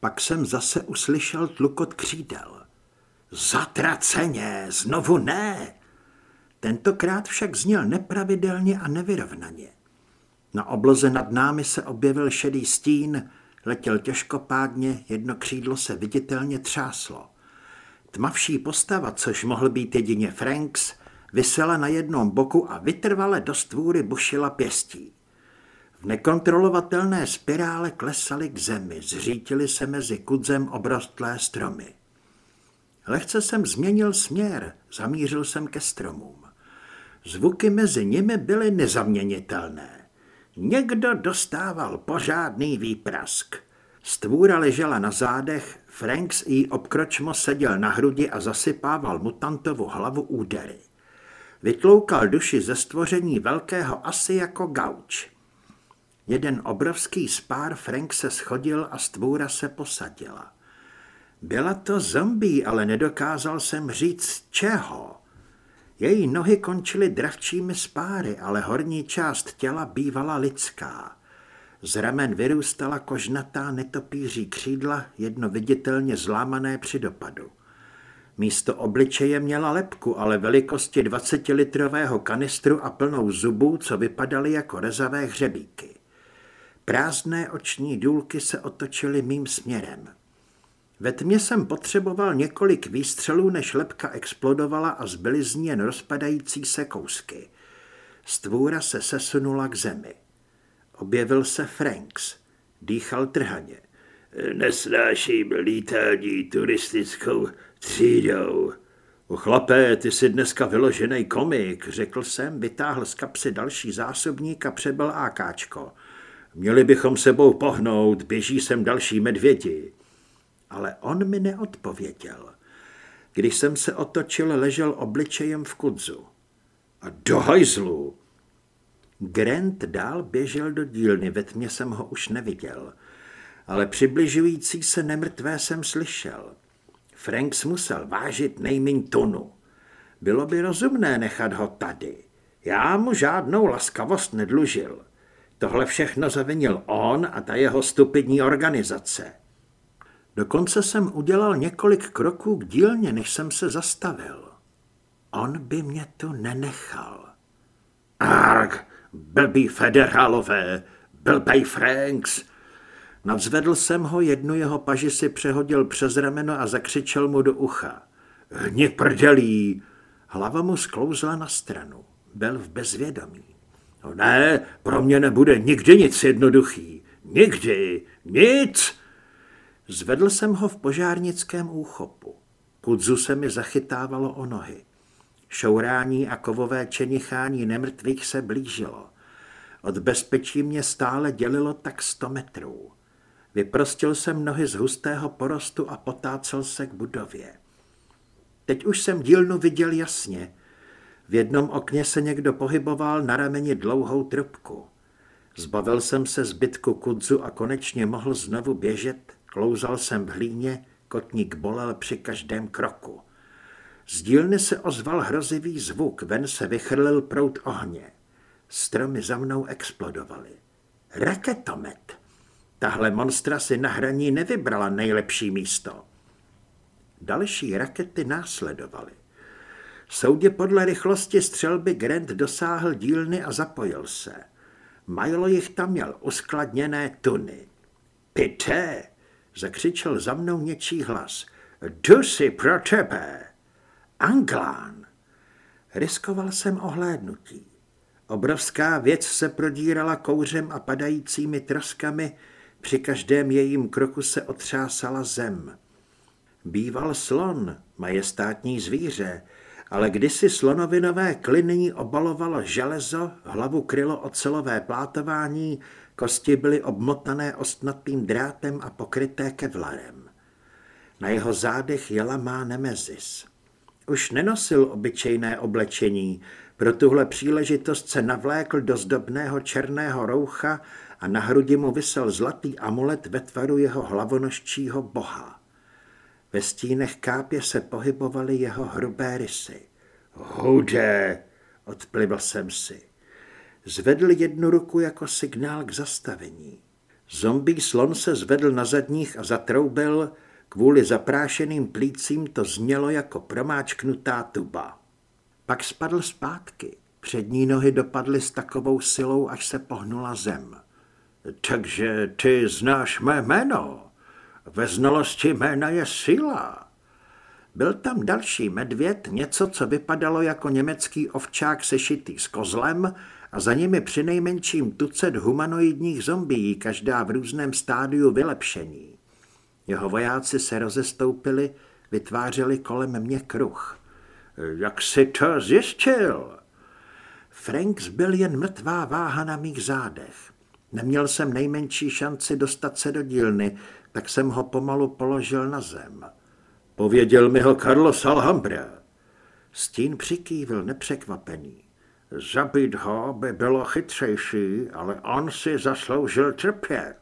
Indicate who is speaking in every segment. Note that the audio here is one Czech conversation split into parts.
Speaker 1: Pak jsem zase uslyšel tlukot křídel. Zatraceně, znovu ne! Tentokrát však zněl nepravidelně a nevyrovnaně. Na obloze nad námi se objevil šedý stín, letěl těžkopádně, jedno křídlo se viditelně třáslo. Tmavší postava, což mohl být jedině Franks, vysela na jednom boku a vytrvale do stvůry bušila pěstí. V nekontrolovatelné spirále klesaly k zemi, zřítily se mezi kudzem obrostlé stromy. Lehce jsem změnil směr, zamířil jsem ke stromům. Zvuky mezi nimi byly nezaměnitelné. Někdo dostával pořádný výprask. Stvůra ležela na zádech, Franks jí obkročmo seděl na hrudi a zasypával mutantovu hlavu údery. Vytloukal duši ze stvoření velkého asi jako gauč. Jeden obrovský spár Frank se schodil a stvůra se posadila. Byla to zombie, ale nedokázal jsem říct čeho. Její nohy končily dravčími spáry, ale horní část těla bývala lidská. Z ramen vyrůstala kožnatá netopíří křídla, jedno viditelně zlámané při dopadu. Místo obličeje měla lepku, ale velikosti 20-litrového kanistru a plnou zubů, co vypadaly jako rezavé hřebíky. Prázdné oční důlky se otočily mým směrem. Ve tmě jsem potřeboval několik výstřelů, než lepka explodovala a zbyly z ní jen rozpadající se kousky. Stvůra se sesunula k zemi. Objevil se Franks. Dýchal trhaně.
Speaker 2: Nesnáším lítání turistickou třídou.
Speaker 1: U chlapé, ty jsi dneska vyložený komik, řekl jsem, vytáhl z kapsy další zásobník a přebyl ákáčko. Měli bychom sebou pohnout, běží sem další medvědi ale on mi neodpověděl. Když jsem se otočil, ležel obličejem v kudzu. A do hajzlu! Grant dál běžel do dílny, ve tmě jsem ho už neviděl, ale přibližující se nemrtvé jsem slyšel. Franks musel vážit nejmíň tunu. Bylo by rozumné nechat ho tady. Já mu žádnou laskavost nedlužil. Tohle všechno zavinil on a ta jeho stupidní organizace. Dokonce jsem udělal několik kroků k dílně, než jsem se zastavil. On by mě tu nenechal.
Speaker 2: Arg, blbý federálové, blbej Franks.
Speaker 1: Nadzvedl jsem ho, jednu jeho paži si přehodil přes rameno a zakřičel mu do ucha.
Speaker 2: Hni prdelí.
Speaker 1: Hlava mu sklouzla na stranu. Byl v bezvědomí.
Speaker 2: No ne, pro mě nebude nikdy nic jednoduchý. Nikdy, nic.
Speaker 1: Zvedl jsem ho v požárnickém úchopu. Kudzu se mi zachytávalo o nohy. Šourání a kovové čenichání nemrtvých se blížilo. Od bezpečí mě stále dělilo tak sto metrů. Vyprostil jsem nohy z hustého porostu a potácel se k budově. Teď už jsem dílnu viděl jasně. V jednom okně se někdo pohyboval na rameni dlouhou trubku. Zbavil jsem se zbytku kudzu a konečně mohl znovu běžet Klouzal jsem v hlíně, kotník bolel při každém kroku. Z dílny se ozval hrozivý zvuk, ven se vychrlil prout ohně. Stromy za mnou explodovaly. Raketomet! Tahle monstra si na hraní nevybrala nejlepší místo. Další rakety následovaly. Soudě podle rychlosti střelby Grant dosáhl dílny a zapojil se. Majlo jich tam měl uskladněné tuny. Pité, zakřičel za mnou něčí hlas. Dusy pro tebe! Anglán! Riskoval jsem ohlédnutí. Obrovská věc se prodírala kouřem a padajícími troskami, při každém jejím kroku se otřásala zem. Býval slon, majestátní zvíře, ale kdysi slonovinové kliny obalovalo železo, hlavu krylo ocelové plátování, Kosti byly obmotané ostnatým drátem a pokryté kevlarem. Na jeho zádech jela má nemezis. Už nenosil obyčejné oblečení, pro tuhle příležitost se navlékl do zdobného černého roucha a na hrudi mu vysel zlatý amulet ve tvaru jeho hlavonožčího boha. Ve stínech kápě se pohybovaly jeho hrubé rysy.
Speaker 2: Hude,
Speaker 1: odplivl jsem si. Zvedl jednu ruku jako signál k zastavení. Zombie slon se zvedl na zadních a zatroubil, kvůli zaprášeným plícím to znělo jako promáčknutá tuba. Pak spadl zpátky. Přední nohy dopadly s takovou silou, až se pohnula zem.
Speaker 2: Takže ty znáš mé jméno. Ve znalosti jména je síla.
Speaker 1: Byl tam další medvěd, něco, co vypadalo jako německý ovčák sešitý s kozlem a za nimi přinejmenším tucet humanoidních zombií, každá v různém stádiu vylepšení. Jeho vojáci se rozestoupili, vytvářeli kolem mě kruh.
Speaker 2: Jak si to zjistil?
Speaker 1: Franks byl jen mrtvá váha na mých zádech. Neměl jsem nejmenší šanci dostat se do dílny, tak jsem ho pomalu položil na zem.
Speaker 2: Pověděl mi ho Carlos Alhambra.
Speaker 1: Stín přikývil nepřekvapený.
Speaker 2: Zabít ho by bylo chytřejší, ale on si zasloužil trpět.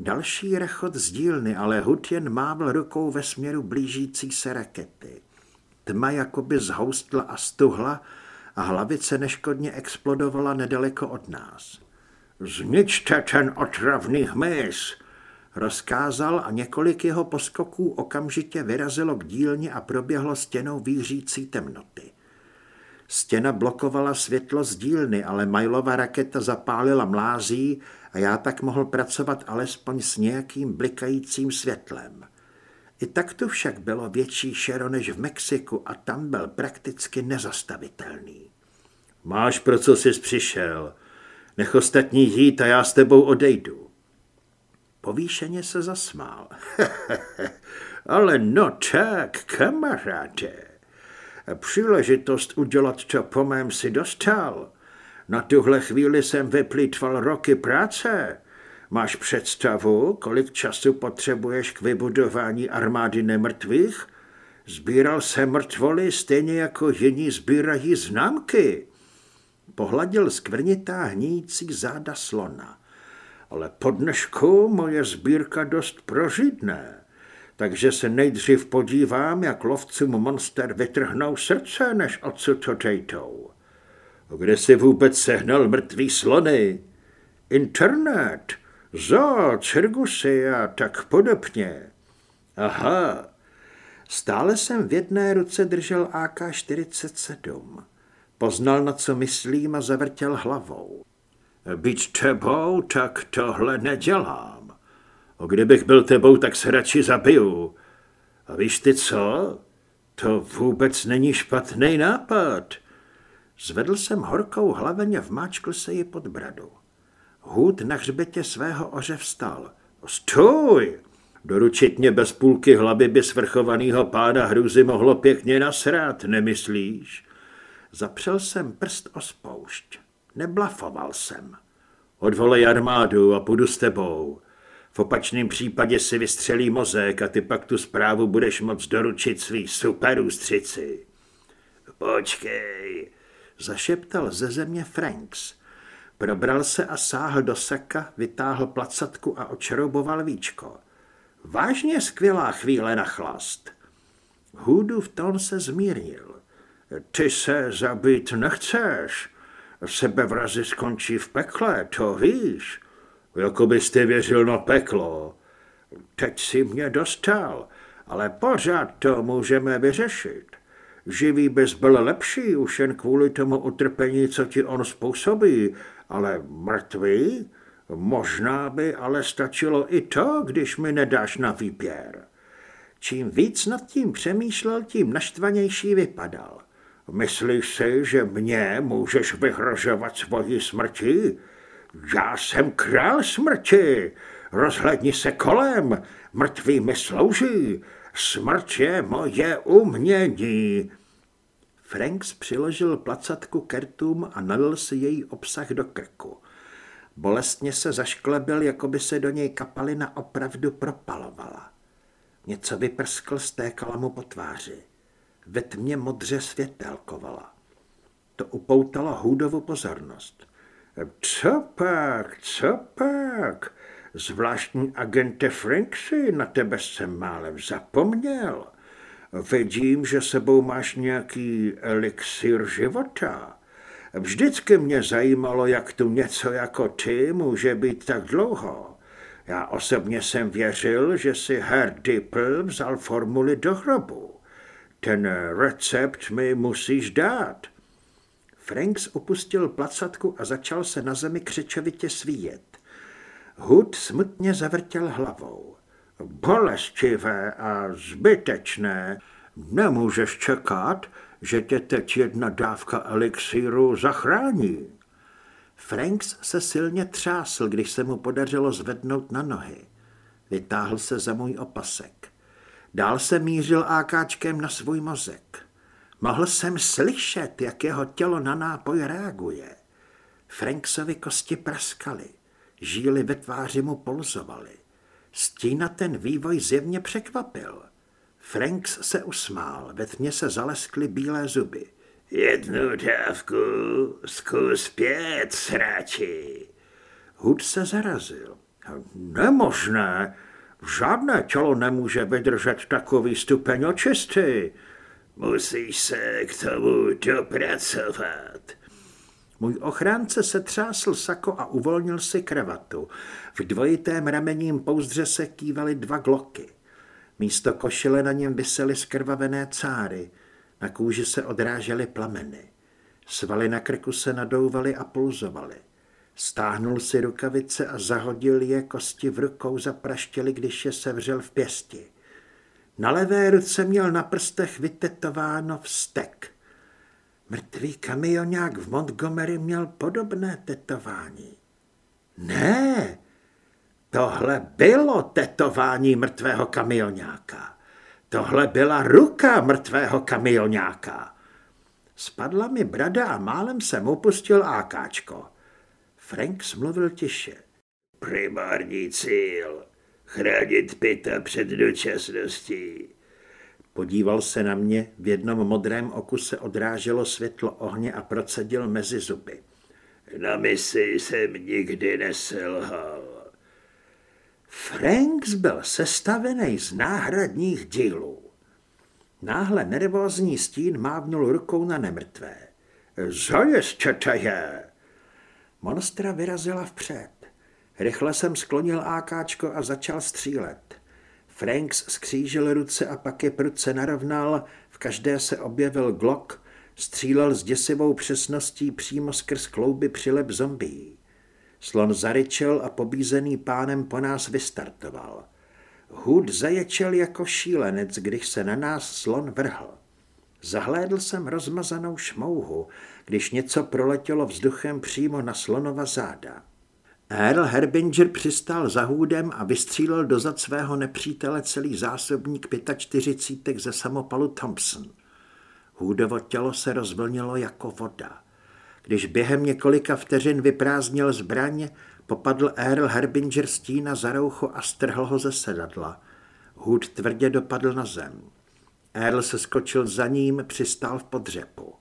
Speaker 1: Další rechot z dílny, ale Hud jen mávl rukou ve směru blížící se rakety. Tma jakoby zhoustla a stuhla a hlavice neškodně explodovala nedaleko od nás.
Speaker 2: Zničte ten otravný hmyz,
Speaker 1: rozkázal a několik jeho poskoků okamžitě vyrazilo k dílně a proběhlo stěnou výřící temnoty. Stěna blokovala světlo z dílny, ale Majlova raketa zapálila mlází a já tak mohl pracovat alespoň s nějakým blikajícím světlem. I tak tu však bylo větší šero než v Mexiku a tam byl prakticky nezastavitelný.
Speaker 2: Máš pro co jsi přišel. Nech ostatní jít a já s tebou odejdu.
Speaker 1: Povýšeně se zasmál.
Speaker 2: Ale no tak, kamaráde. Příležitost udělat to po mém si dostal. Na tuhle chvíli jsem vyplýtval roky práce. Máš představu, kolik času potřebuješ k vybudování armády nemrtvých? Sbíral se mrtvoly stejně jako jiní sbírají známky.
Speaker 1: Pohladil skvrnitá hníjící záda slona.
Speaker 2: Ale po dnešku moje sbírka dost prožitné, takže se nejdřív podívám, jak lovcům monster vytrhnou srdce, než odsud to dejtou. Kde si vůbec sehnal mrtvý slony? Internet, zo, cirgusy a tak podobně.
Speaker 1: Aha, stále jsem v jedné ruce držel AK-47. Poznal, na co myslím a zavrtěl hlavou.
Speaker 2: Být tebou, tak tohle nedělám. O kdybych byl tebou, tak se radši zabiju. A víš ty co? To vůbec není špatný nápad.
Speaker 1: Zvedl jsem horkou hlaveň a vmáčkl se ji pod bradu. Hůd na hřbetě svého oře vstal.
Speaker 2: Stůj! Doručit mě bez půlky hlavy by svrchovanýho pána hrůzy mohlo pěkně nasrát, nemyslíš?
Speaker 1: Zapřel jsem prst o spoušť. Neblafoval jsem.
Speaker 2: Odvolej armádu a půjdu s tebou. V opačném případě si vystřelí mozek a ty pak tu zprávu budeš moc doručit svý superústřici.
Speaker 1: Počkej, zašeptal ze země Franks. Probral se a sáhl do saka, vytáhl placatku a očaroboval víčko. Vážně skvělá chvíle na chlast. Hůdův tón se zmírnil.
Speaker 2: Ty se zabít nechceš. Sebevrazy skončí v pekle, to víš. Jako byste věřil na peklo. Teď si mě dostal, ale pořád to můžeme vyřešit. Živý bys byl lepší už jen kvůli tomu utrpení, co ti on způsobí, ale mrtvý? Možná by ale stačilo i to, když mi nedáš na výběr.
Speaker 1: Čím víc nad tím přemýšlel, tím naštvanější vypadal.
Speaker 2: Myslíš si, že mě můžeš vyhrožovat svoji smrti? Já jsem král smrti. Rozhledni se kolem. Mrtví mi slouží. Smrt je moje umění.
Speaker 1: Franks přiložil placatku kertům a nalil si její obsah do krku. Bolestně se zašklebil, jako by se do něj kapalina opravdu propalovala. Něco vyprskl, stékala mu po tváři. Ve tmě modře světelkovala. To upoutalo Hůdovu pozornost.
Speaker 2: Co pak, co pak? Zvláštní agente Franksy, na tebe jsem málem zapomněl. Vidím, že sebou máš nějaký elixir života. Vždycky mě zajímalo, jak tu něco jako ty může být tak dlouho. Já osobně jsem věřil, že si Herr Dippel vzal formuli do hrobu. Ten recept mi musíš dát.
Speaker 1: Franks opustil placatku a začal se na zemi křečovitě svíjet. Hud smutně zavrtěl hlavou.
Speaker 2: Bolestivé a zbytečné. Nemůžeš čekat, že tě teď jedna dávka elixíru zachrání.
Speaker 1: Franks se silně třásl, když se mu podařilo zvednout na nohy. Vytáhl se za můj opasek. Dál se mířil ákáčkem na svůj mozek. Mohl jsem slyšet, jak jeho tělo na nápoj reaguje. Franksovi kosti praskaly, žíly ve tváři mu polzovaly. Stína ten vývoj zjevně překvapil. Franks se usmál, ve tmě se zaleskly bílé zuby.
Speaker 2: Jednu dávku, zkus pět, sráči.
Speaker 1: Hud se zarazil.
Speaker 2: Nemožné, žádné tělo nemůže vydržet takový stupeň očisty. Musíš se k tomu dopracovat.
Speaker 1: Můj ochránce se třásl sako a uvolnil si kravatu. V dvojitém ramením pouzdře se kývaly dva gloky. Místo košile na něm vysely skrvavené cáry. Na kůži se odrážely plameny. Svaly na krku se nadouvaly a pulzovaly. Stáhnul si rukavice a zahodil je, kosti v rukou zapraštěly, když je sevřel v pěsti. Na levé ruce měl na prstech vytetováno vztek. Mrtvý kamionák v Montgomery měl podobné tetování. Ne, tohle bylo tetování mrtvého kamionáka. Tohle byla ruka mrtvého kamionáka. Spadla mi brada a málem jsem upustil ákáčko. Frank smluvil tiše.
Speaker 2: Primární cíl. Chránit pita před dočasností.
Speaker 1: Podíval se na mě, v jednom modrém oku se odráželo světlo ohně a procedil mezi zuby.
Speaker 2: Na misi jsem nikdy neselhal.
Speaker 1: Franks byl sestavený z náhradních dílů. Náhle nervózní stín mávnul rukou na nemrtvé.
Speaker 2: Zajezčete je!
Speaker 1: Monstra vyrazila vpřed. Rychle jsem sklonil ákáčko a začal střílet. Franks skřížil ruce a pak je prudce narovnal, v každé se objevil glok, střílel s děsivou přesností přímo skrz klouby přilep zombií. Slon zaryčel a pobízený pánem po nás vystartoval. Hud zaječel jako šílenec, když se na nás slon vrhl. Zahlédl jsem rozmazanou šmouhu, když něco proletělo vzduchem přímo na slonova záda. Earl Herbinger přistál za hůdem a vystřílel dozad svého nepřítele celý zásobník 45 ze samopalu Thompson. Hůdovo tělo se rozvlnilo jako voda. Když během několika vteřin vyprázdnil zbraň, popadl Earl Herbinger stína za roucho a strhl ho ze sedadla. Hůd tvrdě dopadl na zem. Earl se skočil za ním, přistál v podřepu.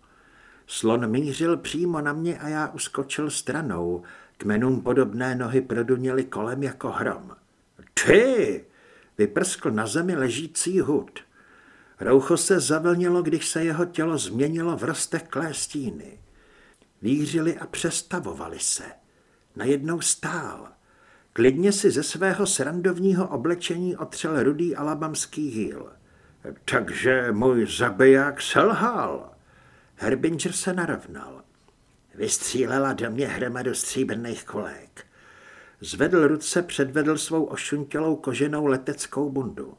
Speaker 1: Slon mířil přímo na mě a já uskočil stranou. Kmenům podobné nohy produněly kolem jako hrom. Ty! Vyprskl na zemi ležící hud. Roucho se zavlnilo, když se jeho tělo změnilo v rozteklé stíny. Vířili a přestavovali se. Najednou stál. Klidně si ze svého srandovního oblečení otřel rudý alabamský hýl.
Speaker 2: Takže můj zabiják selhal.
Speaker 1: Herbinger se narovnal. Vystřílela do mě hromadu stříbrných kolek. Zvedl ruce, předvedl svou ošuntělou koženou leteckou bundu.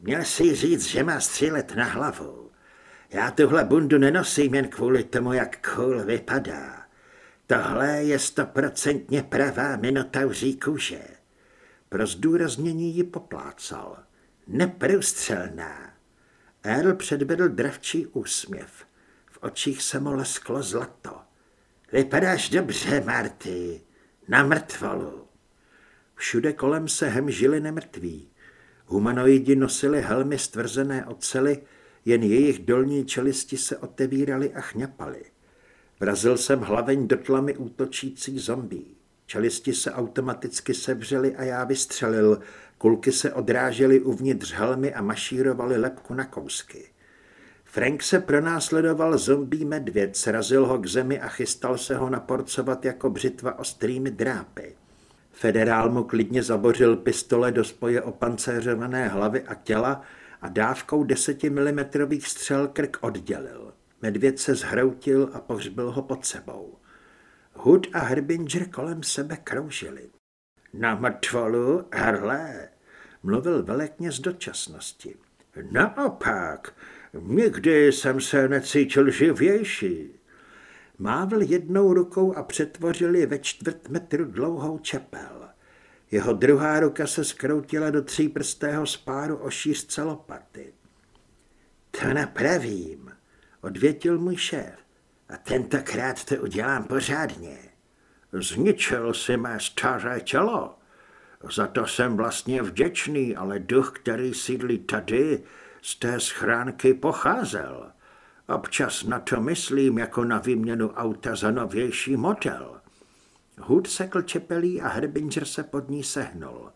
Speaker 1: Měl si říct, že má střílet na hlavu. Já tuhle bundu nenosím jen kvůli tomu, jak cool vypadá. Tohle je stoprocentně pravá minotauří kůže. Pro zdůraznění ji poplácal. Neprůstřelná. Earl předvedl dravčí úsměv. Očích se mu lesklo zlato. Vypadáš dobře, Marty. Na mrtvolu. Všude kolem se hemžili nemrtví. Humanoidi nosili helmy stvrzené ocely, jen jejich dolní čelisti se otevíraly a chňapaly. Vrazil jsem hlaveň do tlamy útočící zombí. Čelisti se automaticky sevřely a já vystřelil. Kulky se odrážely uvnitř helmy a mašírovaly lepku na kousky. Frank se pronásledoval zombí medvěd, srazil ho k zemi a chystal se ho naporcovat jako břitva ostrými drápy. Federál mu klidně zabořil pistole do spoje opancéřované hlavy a těla a dávkou 10 mm střel krk oddělil. Medvěd se zhroutil a pohřbil ho pod sebou. Hood a Herbinger kolem sebe kroužili. Na mrtvolu, herle, mluvil velekněz dočasnosti. Naopak, nikdy jsem se necítil živější. Mávl jednou rukou a přetvořil ji ve čtvrt metru dlouhou čepel. Jeho druhá ruka se skroutila do tříprstého spáru o šířce lopaty. To napravím, odvětil můj šéf. A tentokrát to udělám pořádně. Zničil si mé staré tělo. Za to jsem vlastně vděčný, ale duch, který sídlí tady, z té schránky pocházel. Občas na to myslím jako na výměnu auta za novější model. Hood sekl čepelí a Herbinger se pod ní sehnul.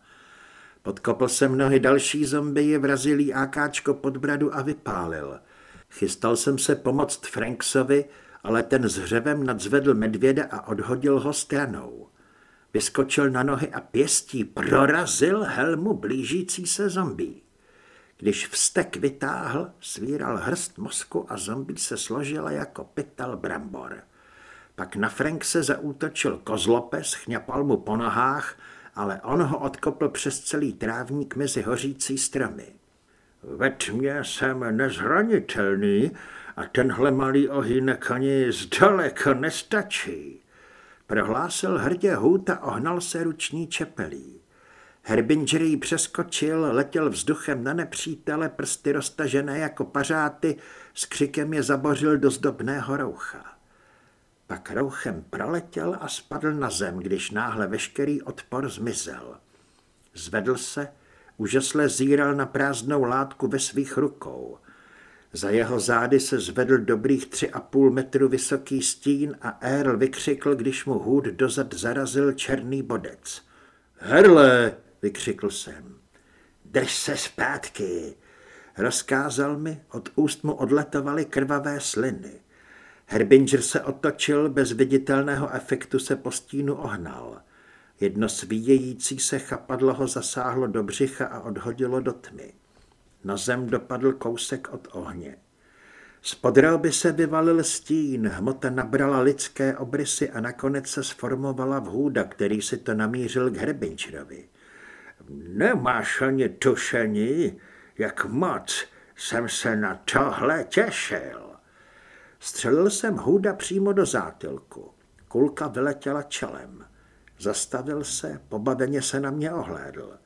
Speaker 1: Podkopl se mnohy další zombie, vrazil jí ákáčko pod bradu a vypálil. Chystal jsem se pomoct Franksovi, ale ten s hřevem nadzvedl medvěda a odhodil ho stranou. Vyskočil na nohy a pěstí prorazil helmu blížící se zombí. Když vztek vytáhl, svíral hrst mozku a zombie se složila jako pytel brambor. Pak na Frank se zaútočil kozlopes, chňapal mu po nohách, ale on ho odkopl přes celý trávník mezi hořící stromy. Ve tmě jsem nezranitelný a tenhle malý ohýnek ani zdaleka nestačí. Prohlásil hrdě hůta a ohnal se ruční čepelí. Herbinger ji přeskočil, letěl vzduchem na nepřítele, prsty roztažené jako pařáty, s křikem je zabořil do zdobného roucha. Pak rouchem proletěl a spadl na zem, když náhle veškerý odpor zmizel. Zvedl se, úžasle zíral na prázdnou látku ve svých rukou. Za jeho zády se zvedl dobrých tři a půl metru vysoký stín a Earl vykřikl, když mu hůd dozad zarazil černý bodec. Herle, vykřikl jsem. Drž se zpátky, rozkázal mi, od úst mu odletovaly krvavé sliny. Herbinger se otočil, bez viditelného efektu se po stínu ohnal. Jedno svíjející se chapadlo ho zasáhlo do břicha a odhodilo do tmy. Na zem dopadl kousek od ohně. Z podroby se vyvalil stín, hmota nabrala lidské obrysy a nakonec se sformovala v hůda, který si to namířil k Herbinčerovi. Nemáš ani tušení, jak moc jsem se na tohle těšil. Střelil jsem hůda přímo do zátilku. Kulka vyletěla čelem. Zastavil se, pobaveně se na mě ohlédl.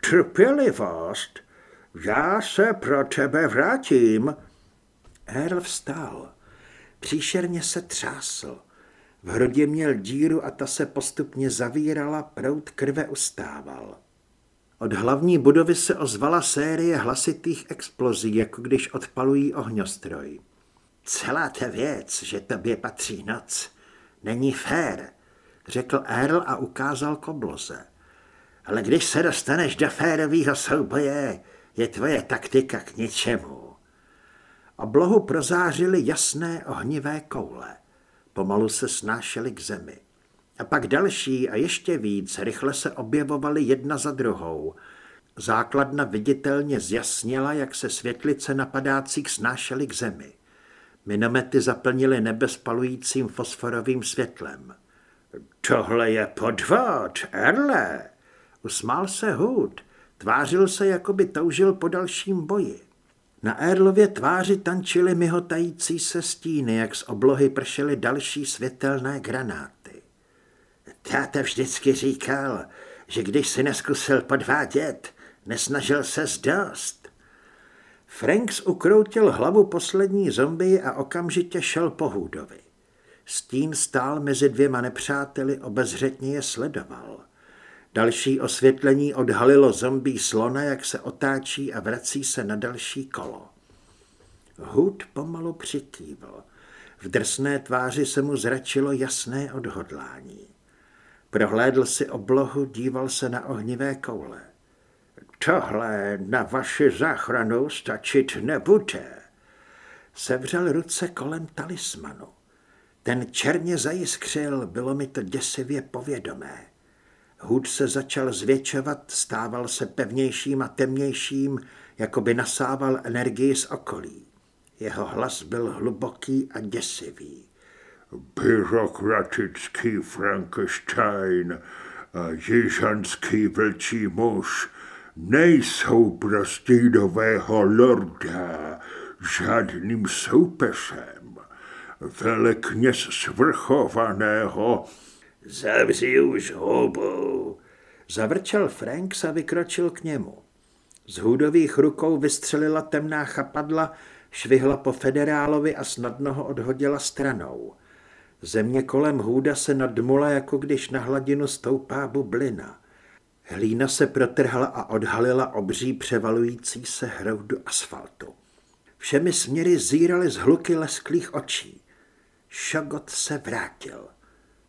Speaker 1: Trpělivost? Já se pro tebe vrátím. Earl vstál. Příšerně se třásl. V hrudě měl díru a ta se postupně zavírala, prout krve ustával. Od hlavní budovy se ozvala série hlasitých explozí, jako když odpalují ohňostroj. Celá ta věc, že tobě patří noc, není fér, řekl Earl a ukázal kobloze. Ale když se dostaneš do férového souboje, je tvoje taktika k ničemu. Oblohu prozářily jasné ohnivé koule. Pomalu se snášely k zemi. A pak další a ještě víc rychle se objevovaly jedna za druhou. Základna viditelně zjasněla, jak se světlice napadácích snášely k zemi. Minomety zaplnily nebe spalujícím fosforovým světlem. Tohle je podvod, Erle, usmál se Hood. Tvářil se, jako by toužil po dalším boji. Na Erlově tváři tančily myhotající se stíny, jak z oblohy pršely další světelné granáty. Táta vždycky říkal, že když si neskusil podvádět, nesnažil se dost. Franks ukroutil hlavu poslední zombie a okamžitě šel po Hůdovi. Stín stál mezi dvěma nepřáteli, obezřetně je sledoval. Další osvětlení odhalilo zombí slona, jak se otáčí a vrací se na další kolo. Hud pomalu přikývl. V drsné tváři se mu zračilo jasné odhodlání. Prohlédl si oblohu, díval se na ohnivé koule. Tohle na vaši záchranu stačit nebude. Sevřel ruce kolem talismanu. Ten černě zajiskřil, bylo mi to děsivě povědomé. Hůd se začal zvětšovat, stával se pevnějším a temnějším, jako by nasával energii z okolí. Jeho hlas byl hluboký a děsivý.
Speaker 2: Byrokratický Frankenstein a jižanský vlčí muž nejsou pro stínového lorda žádným soupeřem. Velekněz svrchovaného
Speaker 1: Zavři už hubu. Zavrčel Franks a vykročil k němu. Z hůdových rukou vystřelila temná chapadla, švihla po federálovi a snadno ho odhodila stranou. Země kolem hůda se nadmula, jako když na hladinu stoupá bublina. Hlína se protrhla a odhalila obří převalující se hroudu asfaltu. Všemi směry zírali z hluky lesklých očí. Šogot se vrátil.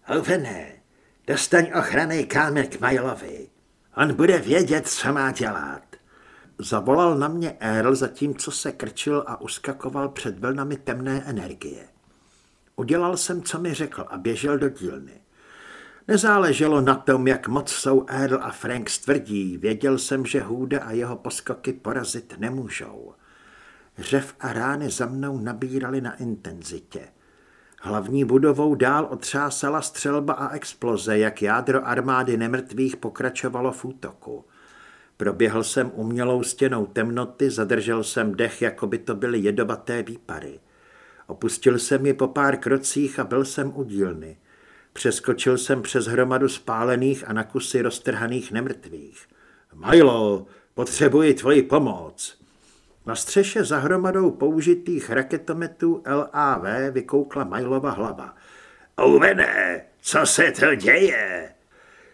Speaker 1: Houvené, dostaň ochranný kámen k Majlovi. On bude vědět, co má dělat. Zavolal na mě Earl, zatímco se krčil a uskakoval před vlnami temné energie. Udělal jsem, co mi řekl a běžel do dílny. Nezáleželo na tom, jak moc jsou Earl a Frank stvrdí, věděl jsem, že Hůda a jeho poskoky porazit nemůžou. Řev a rány za mnou nabírali na intenzitě. Hlavní budovou dál otřásala střelba a exploze, jak jádro armády nemrtvých pokračovalo v útoku. Proběhl jsem umělou stěnou temnoty, zadržel jsem dech, jako by to byly jedovaté výpary. Opustil jsem ji po pár krocích a byl jsem u dílny. Přeskočil jsem přes hromadu spálených a na kusy roztrhaných nemrtvých. Milo, potřebuji tvoji pomoc. Na střeše za hromadou použitých raketometů LAV vykoukla Majlova hlava. Uvené, co se to děje?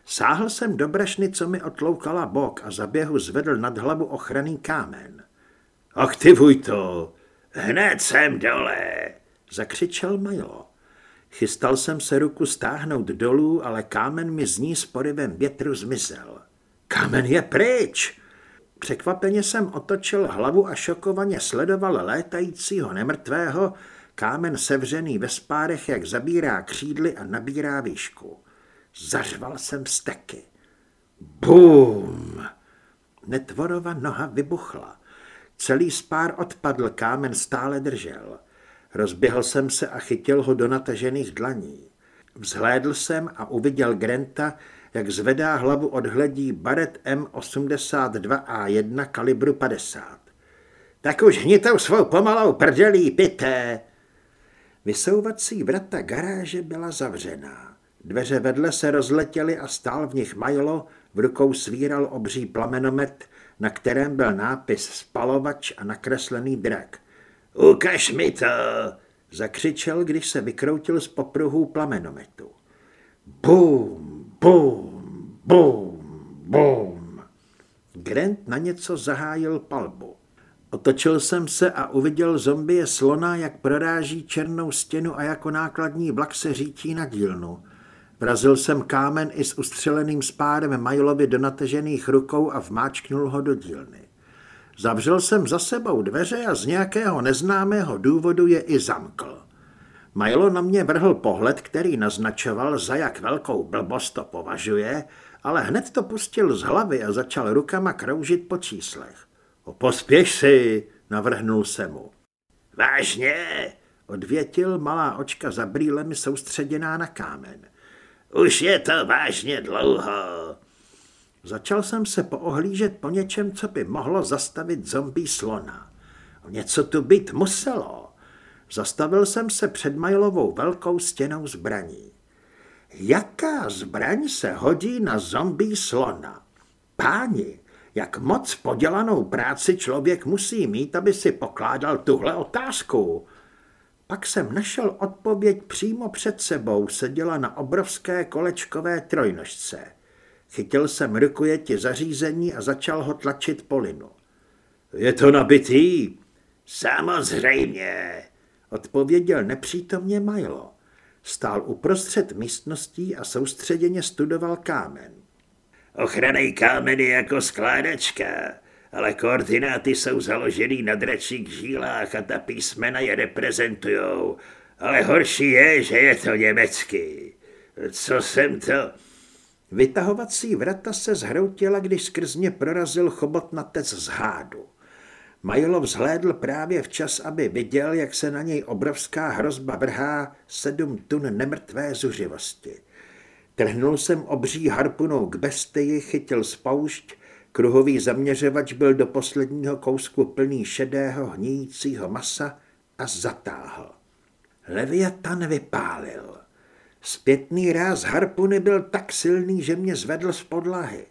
Speaker 1: Sáhl jsem do brašny, co mi otloukala bok a za běhu zvedl nad hlavu ochranný kámen. Aktivuj to! Hned jsem dole! Zakřičel Majlo. Chystal jsem se ruku stáhnout dolů, ale kámen mi z ní s porivem větru zmizel. Kámen je pryč! Překvapeně jsem otočil hlavu a šokovaně sledoval létajícího nemrtvého, kámen sevřený ve spárech, jak zabírá křídly a nabírá výšku. Zařval jsem steky. Bum! Netvorova noha vybuchla. Celý spár odpadl, kámen stále držel. Rozběhl jsem se a chytil ho do natažených dlaní. Vzhlédl jsem a uviděl Grenta, jak zvedá hlavu od hledí Barrett M82A1 kalibru 50. Tak už hnitou svou pomalou prdelí, pité! Vysouvací vrata garáže byla zavřená. Dveře vedle se rozletěly a stál v nich Majlo, v rukou svíral obří plamenomet, na kterém byl nápis spalovač a nakreslený drak. Ukaž mi to! Zakřičel, když se vykroutil z popruhů plamenometu. Bum! Bum, bum, bum. Grant na něco zahájil palbu. Otočil jsem se a uviděl zombie slona, jak proráží černou stěnu a jako nákladní vlak se řítí na dílnu. Vrazil jsem kámen i s ustřeleným spádem Majlovi do natažených rukou a vmáčknul ho do dílny. Zavřel jsem za sebou dveře a z nějakého neznámého důvodu je i zamkl. Milo na mě vrhl pohled, který naznačoval, za jak velkou blbost to považuje, ale hned to pustil z hlavy a začal rukama kroužit po číslech. Pospěš si, navrhnul se mu. Vážně, odvětil malá očka za brýlemi soustředěná na kámen. Už je to vážně dlouho. Začal jsem se poohlížet po něčem, co by mohlo zastavit zombie slona. Něco tu být muselo. Zastavil jsem se před Majlovou velkou stěnou zbraní. Jaká zbraň se hodí na zombie slona? Páni, jak moc podělanou práci člověk musí mít, aby si pokládal tuhle otázku? Pak jsem našel odpověď přímo před sebou, seděla na obrovské kolečkové trojnožce. Chytil jsem rukujeti zařízení a začal ho tlačit po linu. Je to nabitý? Samozřejmě, odpověděl nepřítomně Milo. Stál uprostřed místností a soustředěně studoval kámen. Ochranný kámen je jako skládačka.
Speaker 2: Ale koordináty jsou založený na dračích žílách a ta písmena je reprezentujou. Ale horší je, že je to německy. Co jsem to...
Speaker 1: Vytahovací vrata se zhroutila, když skrz ně prorazil chobotnatec z hádu. Majlo vzhlédl právě včas, aby viděl, jak se na něj obrovská hrozba vrhá sedm tun nemrtvé zuřivosti. Trhnul jsem obří harpunou k bestii, chytil spoušť, kruhový zaměřovač byl do posledního kousku plný šedého hníjícího masa a zatáhl. Leviatan vypálil. Zpětný ráz harpuny byl tak silný, že mě zvedl z podlahy.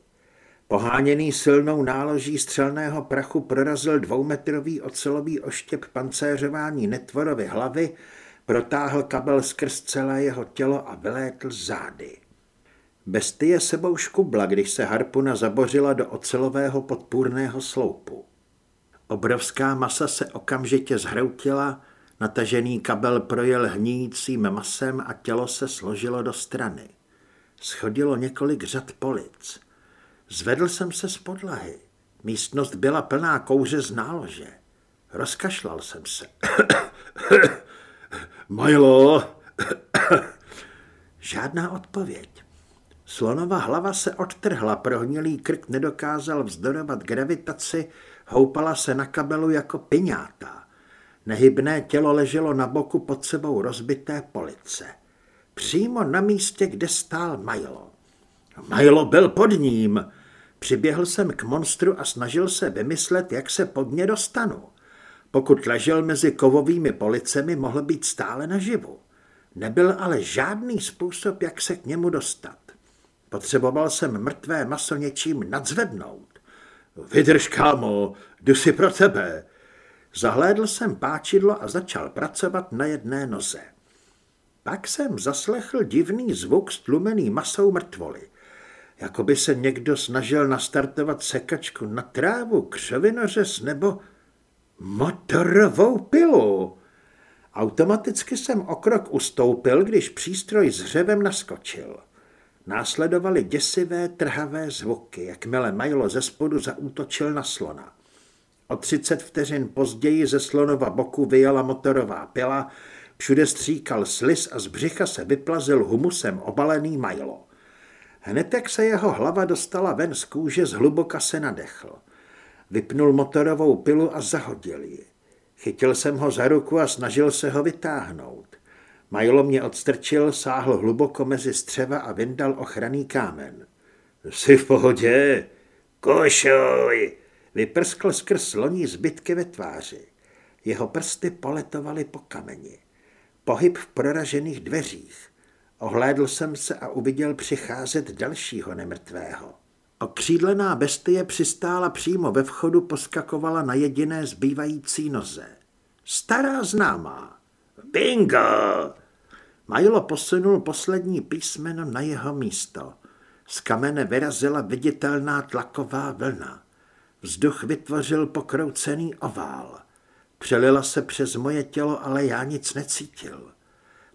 Speaker 1: Poháněný silnou náloží střelného prachu prorazil dvoumetrový ocelový oštěp pancéřování netvorovy hlavy, protáhl kabel skrz celé jeho tělo a vylétl zády. Bestie sebou škubla, když se harpuna zabořila do ocelového podpůrného sloupu. Obrovská masa se okamžitě zhroutila, natažený kabel projel hníjícím masem a tělo se složilo do strany. Schodilo několik řad polic. Zvedl jsem se z podlahy. Místnost byla plná kouře z nálože. Rozkašlal jsem se.
Speaker 2: Milo!
Speaker 1: Žádná odpověď. Slonova hlava se odtrhla, prohnilý krk nedokázal vzdorovat gravitaci, houpala se na kabelu jako piňáta. Nehybné tělo leželo na boku pod sebou rozbité police. Přímo na místě, kde stál Milo. Milo byl pod ním. Přiběhl jsem k monstru a snažil se vymyslet, jak se pod mě dostanu. Pokud ležel mezi kovovými policemi, mohl být stále naživu. Nebyl ale žádný způsob, jak se k němu dostat. Potřeboval jsem mrtvé maso něčím nadzvednout. Vydrž, kámo, jdu si pro tebe. Zahlédl jsem páčidlo a začal pracovat na jedné noze. Pak jsem zaslechl divný zvuk stlumený masou mrtvoly. Jako by se někdo snažil nastartovat sekačku na trávu, křovinořez nebo motorovou pilu. Automaticky jsem o krok ustoupil, když přístroj s hřevem naskočil. Následovaly děsivé, trhavé zvuky, jakmile Milo ze spodu zaútočil na slona. O třicet vteřin později ze slonova boku vyjela motorová pila, všude stříkal slis a z břicha se vyplazil humusem obalený Milo. Hned jak se jeho hlava dostala ven z kůže, zhluboka se nadechl. Vypnul motorovou pilu a zahodil ji. Chytil jsem ho za ruku a snažil se ho vytáhnout. Majlo mě odstrčil, sáhl hluboko mezi střeva a vyndal ochranný kámen.
Speaker 2: Jsi v pohodě?
Speaker 1: Košuj! Vyprskl skrz sloní zbytky ve tváři. Jeho prsty poletovaly po kameni. Pohyb v proražených dveřích. Ohlédl jsem se a uviděl přicházet dalšího nemrtvého. Okřídlená bestie přistála přímo ve vchodu, poskakovala na jediné zbývající noze. Stará známá.
Speaker 2: Bingo!
Speaker 1: Majlo posunul poslední písmeno na jeho místo. Z kamene vyrazila viditelná tlaková vlna. Vzduch vytvořil pokroucený ovál. Přelila se přes moje tělo, ale já nic necítil.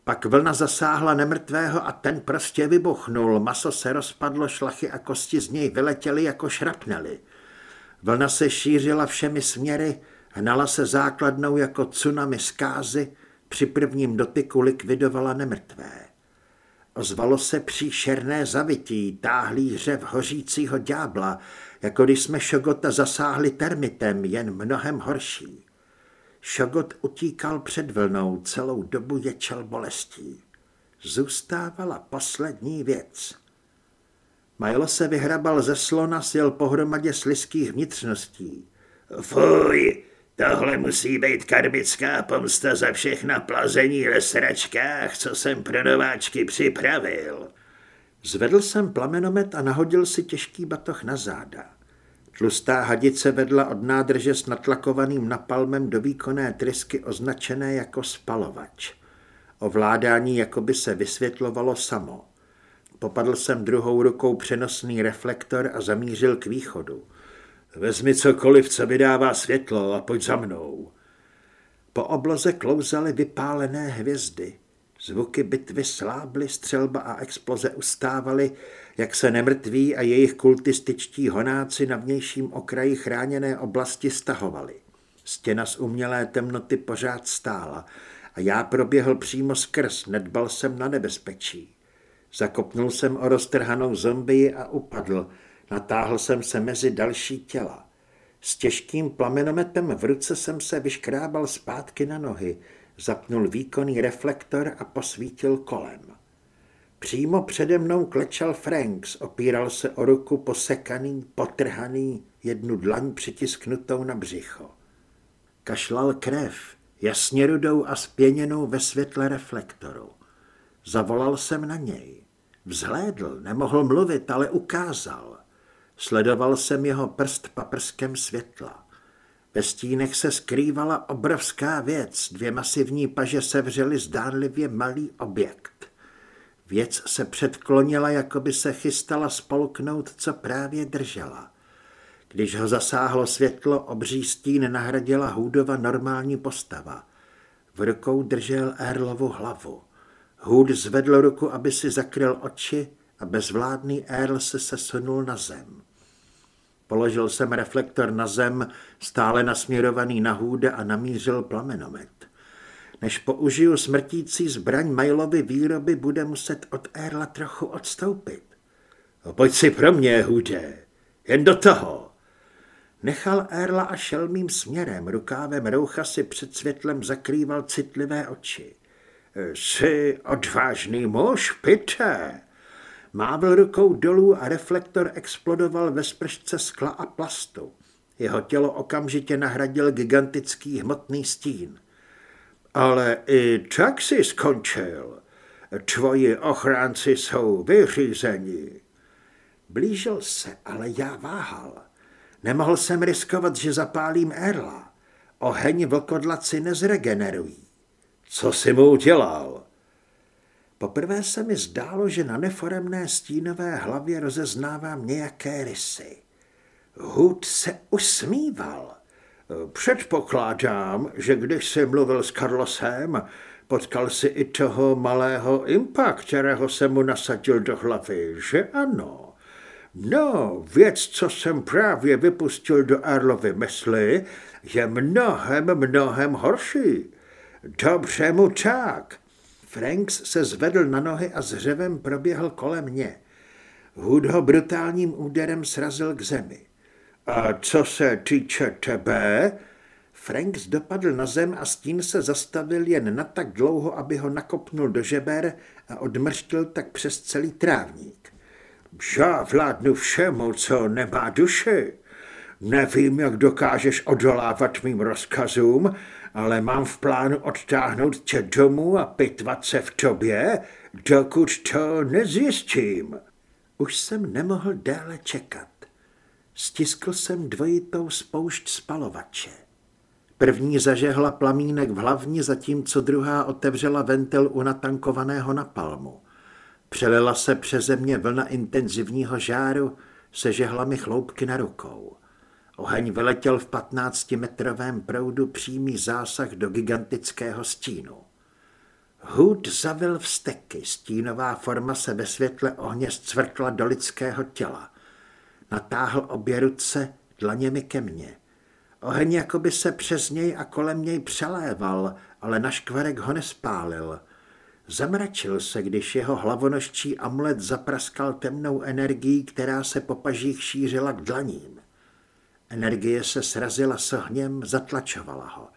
Speaker 1: Pak vlna zasáhla nemrtvého a ten prostě vybuchnul. Maso se rozpadlo, šlachy a kosti z něj vyletěly jako šrapnely. Vlna se šířila všemi směry, hnala se základnou jako tsunami zkázy, při prvním dotyku likvidovala nemrtvé. Ozvalo se příšerné zavití, táhlý řev hořícího ďábla, jako když jsme Šogota zasáhli termitem, jen mnohem horší. Šogot utíkal před vlnou, celou dobu ječel bolestí. Zůstávala poslední věc. Majlo se vyhrabal ze slona, sjel pohromadě sliských vnitřností.
Speaker 2: Fuj, tohle musí být karbická pomsta za všechna plazení ve sračkách, co jsem pro nováčky připravil.
Speaker 1: Zvedl jsem plamenomet a nahodil si těžký batoh na záda. Tlustá hadice vedla od nádrže s natlakovaným napalmem do výkonné trysky označené jako spalovač. Ovládání jakoby se vysvětlovalo samo. Popadl jsem druhou rukou přenosný reflektor a zamířil k východu.
Speaker 2: Vezmi cokoliv, co vydává světlo a pojď za mnou.
Speaker 1: Po obloze klouzaly vypálené hvězdy. Zvuky bitvy slábly, střelba a exploze ustávaly, jak se nemrtví a jejich kultističtí honáci na vnějším okraji chráněné oblasti stahovali. Stěna z umělé temnoty pořád stála a já proběhl přímo skrz, nedbal jsem na nebezpečí. Zakopnul jsem o roztrhanou zombii a upadl. Natáhl jsem se mezi další těla. S těžkým plamenometem v ruce jsem se vyškrábal zpátky na nohy, zapnul výkonný reflektor a posvítil kolem. Přímo přede mnou klečel Franks, opíral se o ruku posekaný, potrhaný, jednu dlaň přitisknutou na břicho. Kašlal krev, jasně rudou a spěněnou ve světle reflektoru. Zavolal jsem na něj. Vzhlédl, nemohl mluvit, ale ukázal. Sledoval jsem jeho prst paprskem světla. Ve stínech se skrývala obrovská věc, dvě masivní paže sevřely zdánlivě malý objekt. Věc se předklonila, jako by se chystala spolknout, co právě držela. Když ho zasáhlo světlo, obří stín nahradila Hůdova normální postava. V rukou držel Erlovu hlavu. Hůd zvedl ruku, aby si zakryl oči a bezvládný Erl se sesunul na zem. Položil jsem reflektor na zem, stále nasměrovaný na hůde a namířil plamenomet. Než použiju smrtící zbraň Majlovy výroby, bude muset od Erla trochu odstoupit. Pojď si pro mě, hůde, jen do toho. Nechal Erla a šel mým směrem, rukávem roucha si před světlem zakrýval citlivé oči. Jsi odvážný muž, Pite. Mávl rukou dolů a reflektor explodoval ve spršce skla a plastu. Jeho tělo okamžitě nahradil gigantický hmotný stín. Ale i tak si skončil. Tvoji ochránci jsou vyřízeni. Blížil se, ale já váhal. Nemohl jsem riskovat, že zapálím Erla. Oheň vlkodlaci nezregenerují. Co si mu udělal? Poprvé se mi zdálo, že na neforemné stínové hlavě rozeznávám nějaké rysy. Hud se usmíval. Předpokládám, že když jsi mluvil s Carlosem, potkal si i toho malého impa, kterého jsem mu nasadil do hlavy, že ano? No, věc, co jsem právě vypustil do Erlovy mysli, je mnohem, mnohem horší. Dobře mu tak. Franks se zvedl na nohy a s hřevem proběhl kolem mě. Hud ho brutálním úderem srazil k zemi. A co se týče tebe? Franks dopadl na zem a stín se zastavil jen na tak dlouho, aby ho nakopnul do žeber a odmrštil tak přes celý trávník. Já vládnu všemu, co nemá duši. Nevím, jak dokážeš odolávat mým rozkazům, ale mám v plánu odtáhnout tě domů a pitvat se v tobě, dokud to nezjistím. Už jsem nemohl déle čekat. Stiskl jsem dvojitou spoušť spalovače. První zažehla plamínek v hlavní, zatímco druhá otevřela ventil u natankovaného napalmu. Přelila se přeze mě vlna intenzivního žáru, sežehla mi chloupky na rukou. Oheň vyletěl v 15-metrovém proudu přímý zásah do gigantického stínu. Hud zavil vsteky, stínová forma se ve světle ohně zcvrtla do lidského těla. Natáhl obě ruce dlaněmi ke mně. Oheň jakoby se přes něj a kolem něj přeléval, ale na škvarek ho nespálil. Zamračil se, když jeho hlavonožčí amulet zapraskal temnou energií, která se po pažích šířila k dlaním. Energie se srazila s ohněm, zatlačovala ho.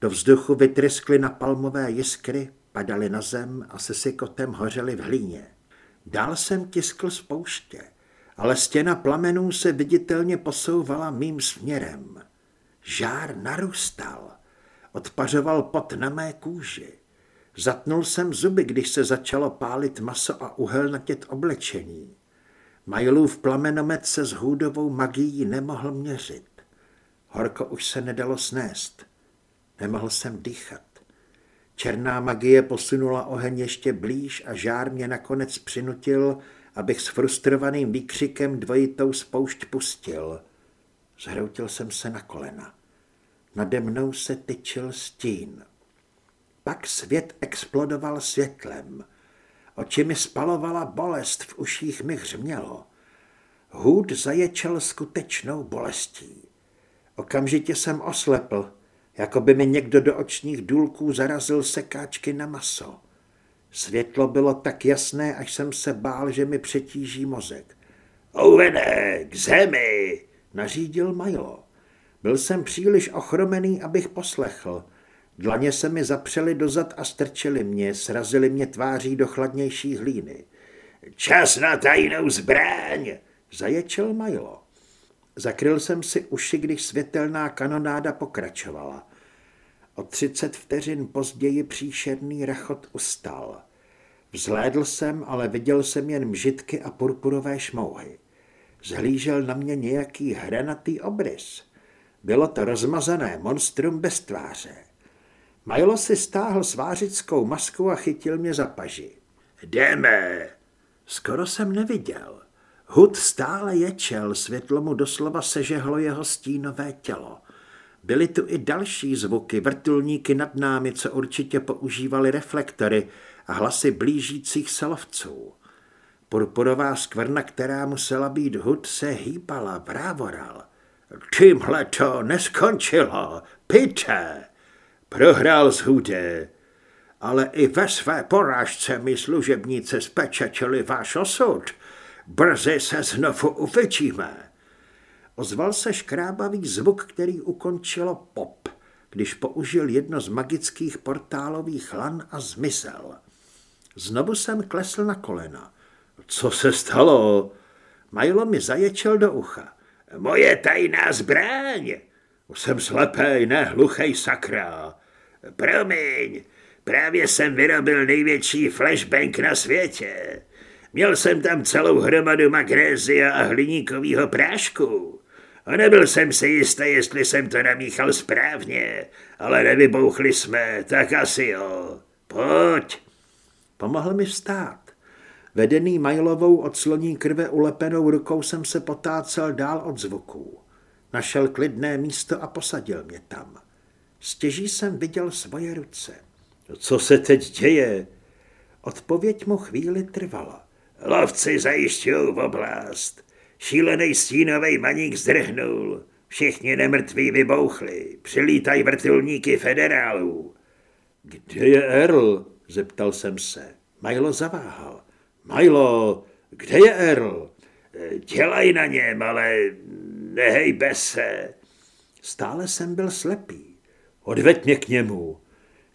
Speaker 1: Do vzduchu vytryskly na palmové jiskry, padaly na zem a se sykotem hořely v hlíně. Dál jsem tiskl spouště, ale stěna plamenů se viditelně posouvala mým směrem. Žár narůstal, odpařoval pot na mé kůži. Zatnul jsem zuby, když se začalo pálit maso a uhelnatět oblečení. Majlův plamenomet se s hůdovou magií nemohl měřit. Horko už se nedalo snést. Nemohl jsem dýchat. Černá magie posunula oheň ještě blíž a žár mě nakonec přinutil, abych s frustrovaným výkřikem dvojitou spoušť pustil. Zhroutil jsem se na kolena. Nade mnou se tyčil stín. Pak svět explodoval světlem. Oči mi spalovala bolest, v uších mi hřmělo. Hůd zaječel skutečnou bolestí. Okamžitě jsem oslepl, jako by mi někdo do očních důlků zarazil sekáčky na maso. Světlo bylo tak jasné, až jsem se bál, že mi přetíží mozek. Uvede, k zemi, nařídil Milo. Byl jsem příliš ochromený, abych poslechl. Dlaně se mi zapřely dozad a strčili mě, srazili mě tváří do chladnější hlíny. Čas na tajnou zbraň, zaječel Milo. Zakryl jsem si uši, když světelná kanonáda pokračovala. O třicet vteřin později příšerný rachot ustal. Vzhlédl jsem, ale viděl jsem jen mžitky a purpurové šmouhy. Zhlížel na mě nějaký hranatý obrys. Bylo to rozmazané monstrum bez tváře. Milo si stáhl svářickou masku a chytil mě za paži. Jdeme! Skoro jsem neviděl. Hud stále ječel, světlo mu doslova sežehlo jeho stínové tělo. Byly tu i další zvuky, vrtulníky nad námi, co určitě používali reflektory a hlasy blížících se lovců. Purpurová skvrna, která musela být hud, se hýbala, vrávoral. Tímhle to neskončilo, píte! Prohrál z hudé, ale i ve své porážce mi služebníci spečečili váš osud. Brzy se znovu uvidíme. Ozval se škrábavý zvuk, který ukončilo pop, když použil jedno z magických portálových lan a zmizel. Znovu jsem klesl na kolena. Co se stalo? Majlo mi zaječel do ucha. Moje tajná zbraň! Jsem slepej, ne hluchej sakra. Promiň, právě jsem vyrobil největší flashbang na světě. Měl jsem tam celou hromadu magnézia a hliníkového prášku. A nebyl jsem si jistý, jestli jsem to namíchal správně, ale nevybouchli jsme, tak asi jo. Pojď. Pomohl mi vstát. Vedený Majlovou od sloní krve ulepenou rukou jsem se potácel dál od zvuků. Našel klidné místo a posadil mě tam. Stěží jsem viděl svoje ruce. Co se teď děje? Odpověď mu chvíli trvala. Lovci zajišťují v oblast. Šílený stínový maník zdrhnul. Všichni nemrtví vybouchli. Přilítají vrtulníky federálů. Kde je Earl? Zeptal jsem se. Milo zaváhal. Milo, kde je Earl? Dělaj na něm, ale nehejbe se. Stále jsem byl slepý. Odveď mě k němu.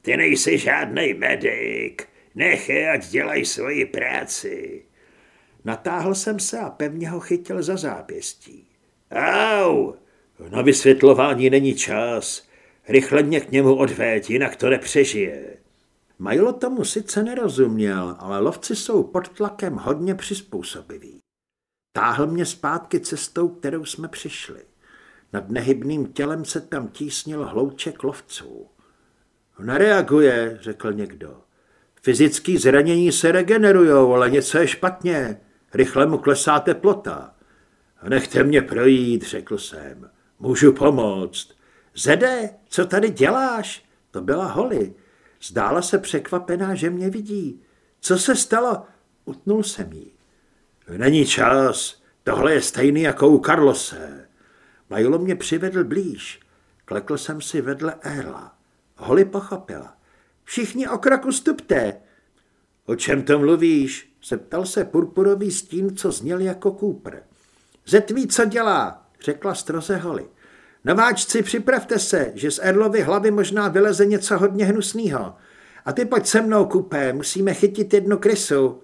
Speaker 1: Ty nejsi žádný medik. Nech je, ať dělají svoji práci. Natáhl jsem se a pevně ho chytil za zápěstí. Au! Na vysvětlování není čas. Rychle mě k němu odveď, jinak to nepřežije. Majlo tomu sice nerozuměl, ale lovci jsou pod tlakem hodně přizpůsobiví. Táhl mě zpátky cestou, kterou jsme přišli. Nad nehybným tělem se tam tísnil hlouček lovců. Nereaguje, řekl někdo. Fyzický zranění se regenerujou, ale něco je špatně. Rychle mu klesá teplota. Nechte mě projít, řekl jsem. Můžu pomoct. Zede, co tady děláš? To byla Holly. Zdála se překvapená, že mě vidí. Co se stalo? Utnul jsem jí. Není čas. Tohle je stejný jako u Carlose. Majlo mě přivedl blíž. Klekl jsem si vedle Erla. Holly pochopila. Všichni o kroku stupte. O čem to mluvíš? Zeptal se purpurový stín, co zněl jako kůpr. Zetví, co dělá, řekla stroze Holly. Nováčci, připravte se, že z Erlovy hlavy možná vyleze něco hodně hnusného. A ty pojď se mnou, kupé, musíme chytit jednu krysu.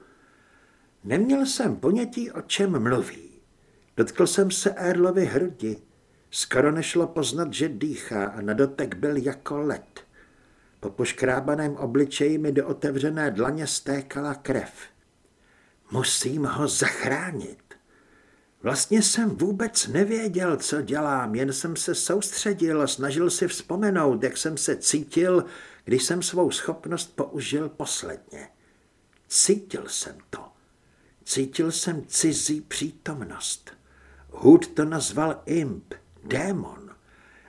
Speaker 1: Neměl jsem ponětí, o čem mluví. Dotkl jsem se Erlovy hrudi. Skoro nešlo poznat, že dýchá a na dotek byl jako led. Po poškrábaném obličeji mi do otevřené dlaně stékala krev. Musím ho zachránit. Vlastně jsem vůbec nevěděl, co dělám, jen jsem se soustředil a snažil si vzpomenout, jak jsem se cítil, když jsem svou schopnost použil posledně. Cítil jsem to. Cítil jsem cizí přítomnost. Hud to nazval imp, démon.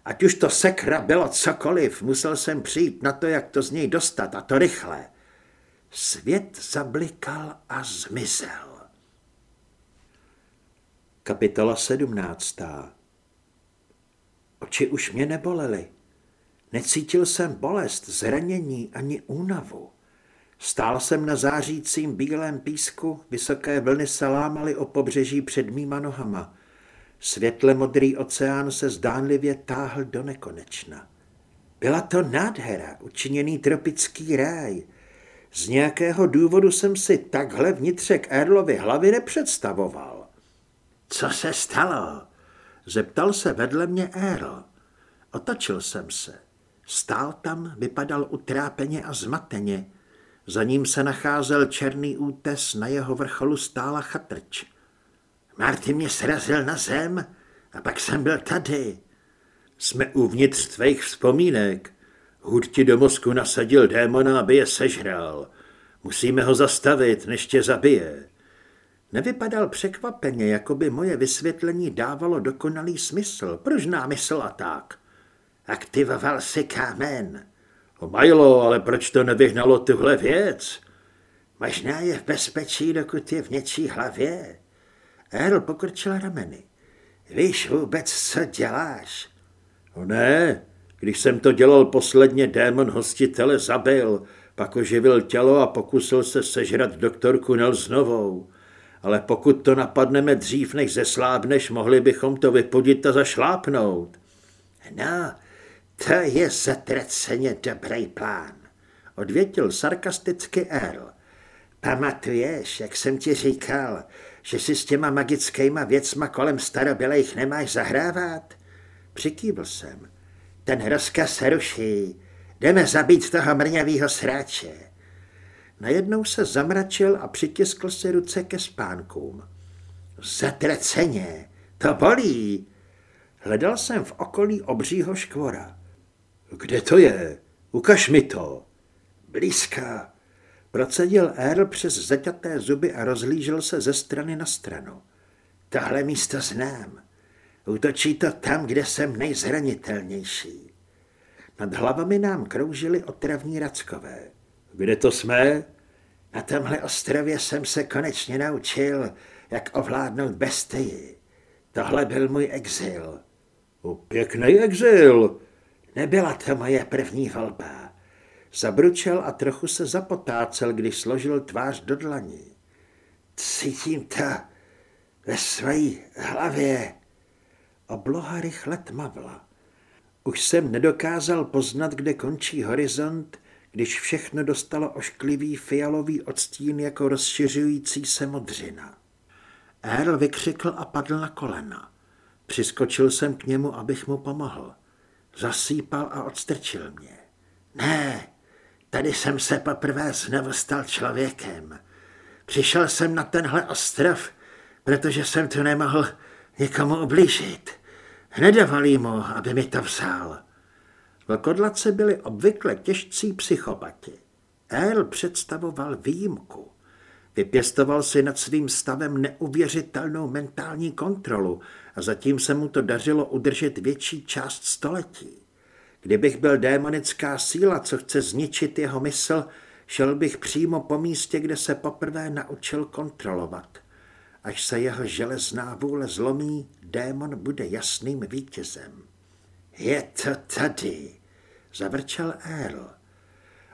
Speaker 1: Ať už to sekra bylo cokoliv, musel jsem přijít na to, jak to z něj dostat, a to rychle. Svět zablikal a zmizel. Kapitola sedmnáctá Oči už mě nebolely. Necítil jsem bolest, zranění ani únavu. Stál jsem na zářícím bílém písku, vysoké vlny se lámaly o pobřeží před mýma nohama. Světle modrý oceán se zdánlivě táhl do nekonečna. Byla to nádhera, učiněný tropický ráj. Z nějakého důvodu jsem si takhle vnitřek Erlovy hlavy nepředstavoval. Co se stalo? Zeptal se vedle mě Earl. Otočil jsem se. Stál tam, vypadal utrápeně a zmateně. Za ním se nacházel černý útes, na jeho vrcholu stála chatrč. Marty mě srazil na zem a pak jsem byl tady. Jsme uvnitř tvých vzpomínek. Hud ti do mozku nasadil démona, aby je sežral. Musíme ho zastavit, než tě zabije. Nevypadal překvapeně, jako by moje vysvětlení dávalo dokonalý smysl. Proč námysl a tak? Aktivoval si kámen.
Speaker 2: O Milo, ale proč to nevyhnalo tuhle věc?
Speaker 1: Možná je v bezpečí, dokud je v něčí hlavě. Earl pokrčil rameny. Víš vůbec, co děláš?
Speaker 2: No ne, když jsem to dělal posledně, démon hostitele zabil, pak oživil tělo a pokusil se sežrat doktorku Nelsonovou. Ale pokud to napadneme dřív, než zeslábneš, mohli bychom to vypudit a zašlápnout.
Speaker 1: No, to je zatraceně dobrý plán, odvětil sarkasticky Earl. Pamatuješ, jak jsem ti říkal, že si s těma magickýma věcma kolem starobělejch nemáš zahrávat? Přikývl jsem. Ten rozkaz se ruší. Jdeme zabít toho mrňavýho sráče. Najednou se zamračil a přitiskl si ruce ke spánkům. Zatraceně, to bolí. Hledal jsem v okolí obřího škvora.
Speaker 2: Kde to je? Ukaž mi to.
Speaker 1: Blízka. Procedil Earl přes zaťaté zuby a rozhlížel se ze strany na stranu. Tohle místo znám. Útočí to tam, kde jsem nejzranitelnější. Nad hlavami nám kroužili otravní rackové.
Speaker 2: Kde to jsme?
Speaker 1: Na tomhle ostrově jsem se konečně naučil, jak ovládnout bestii. Tohle byl můj exil.
Speaker 2: Pěkný exil.
Speaker 1: Nebyla to moje první volba. Zabručel a trochu se zapotácel, když složil tvář do dlaní. Cítím to ve své hlavě. Obloha rychle tmavla. Už jsem nedokázal poznat, kde končí horizont, když všechno dostalo ošklivý fialový odstín jako rozšiřující se modřina. Earl vykřikl a padl na kolena. Přiskočil jsem k němu, abych mu pomohl. Zasýpal a odstrčil mě. Ne, tady jsem se poprvé znovu stal člověkem. Přišel jsem na tenhle ostrov, protože jsem tu nemohl nikomu oblížit. Nedovolí mu, aby mi to vzal. Vlkodlace byli obvykle těžcí psychopati. El představoval výjimku. Vypěstoval si nad svým stavem neuvěřitelnou mentální kontrolu a zatím se mu to dařilo udržet větší část století. Kdybych byl démonická síla, co chce zničit jeho mysl, šel bych přímo po místě, kde se poprvé naučil kontrolovat. Až se jeho železná vůle zlomí, démon bude jasným vítězem. Je to tady, zavrčel Earl.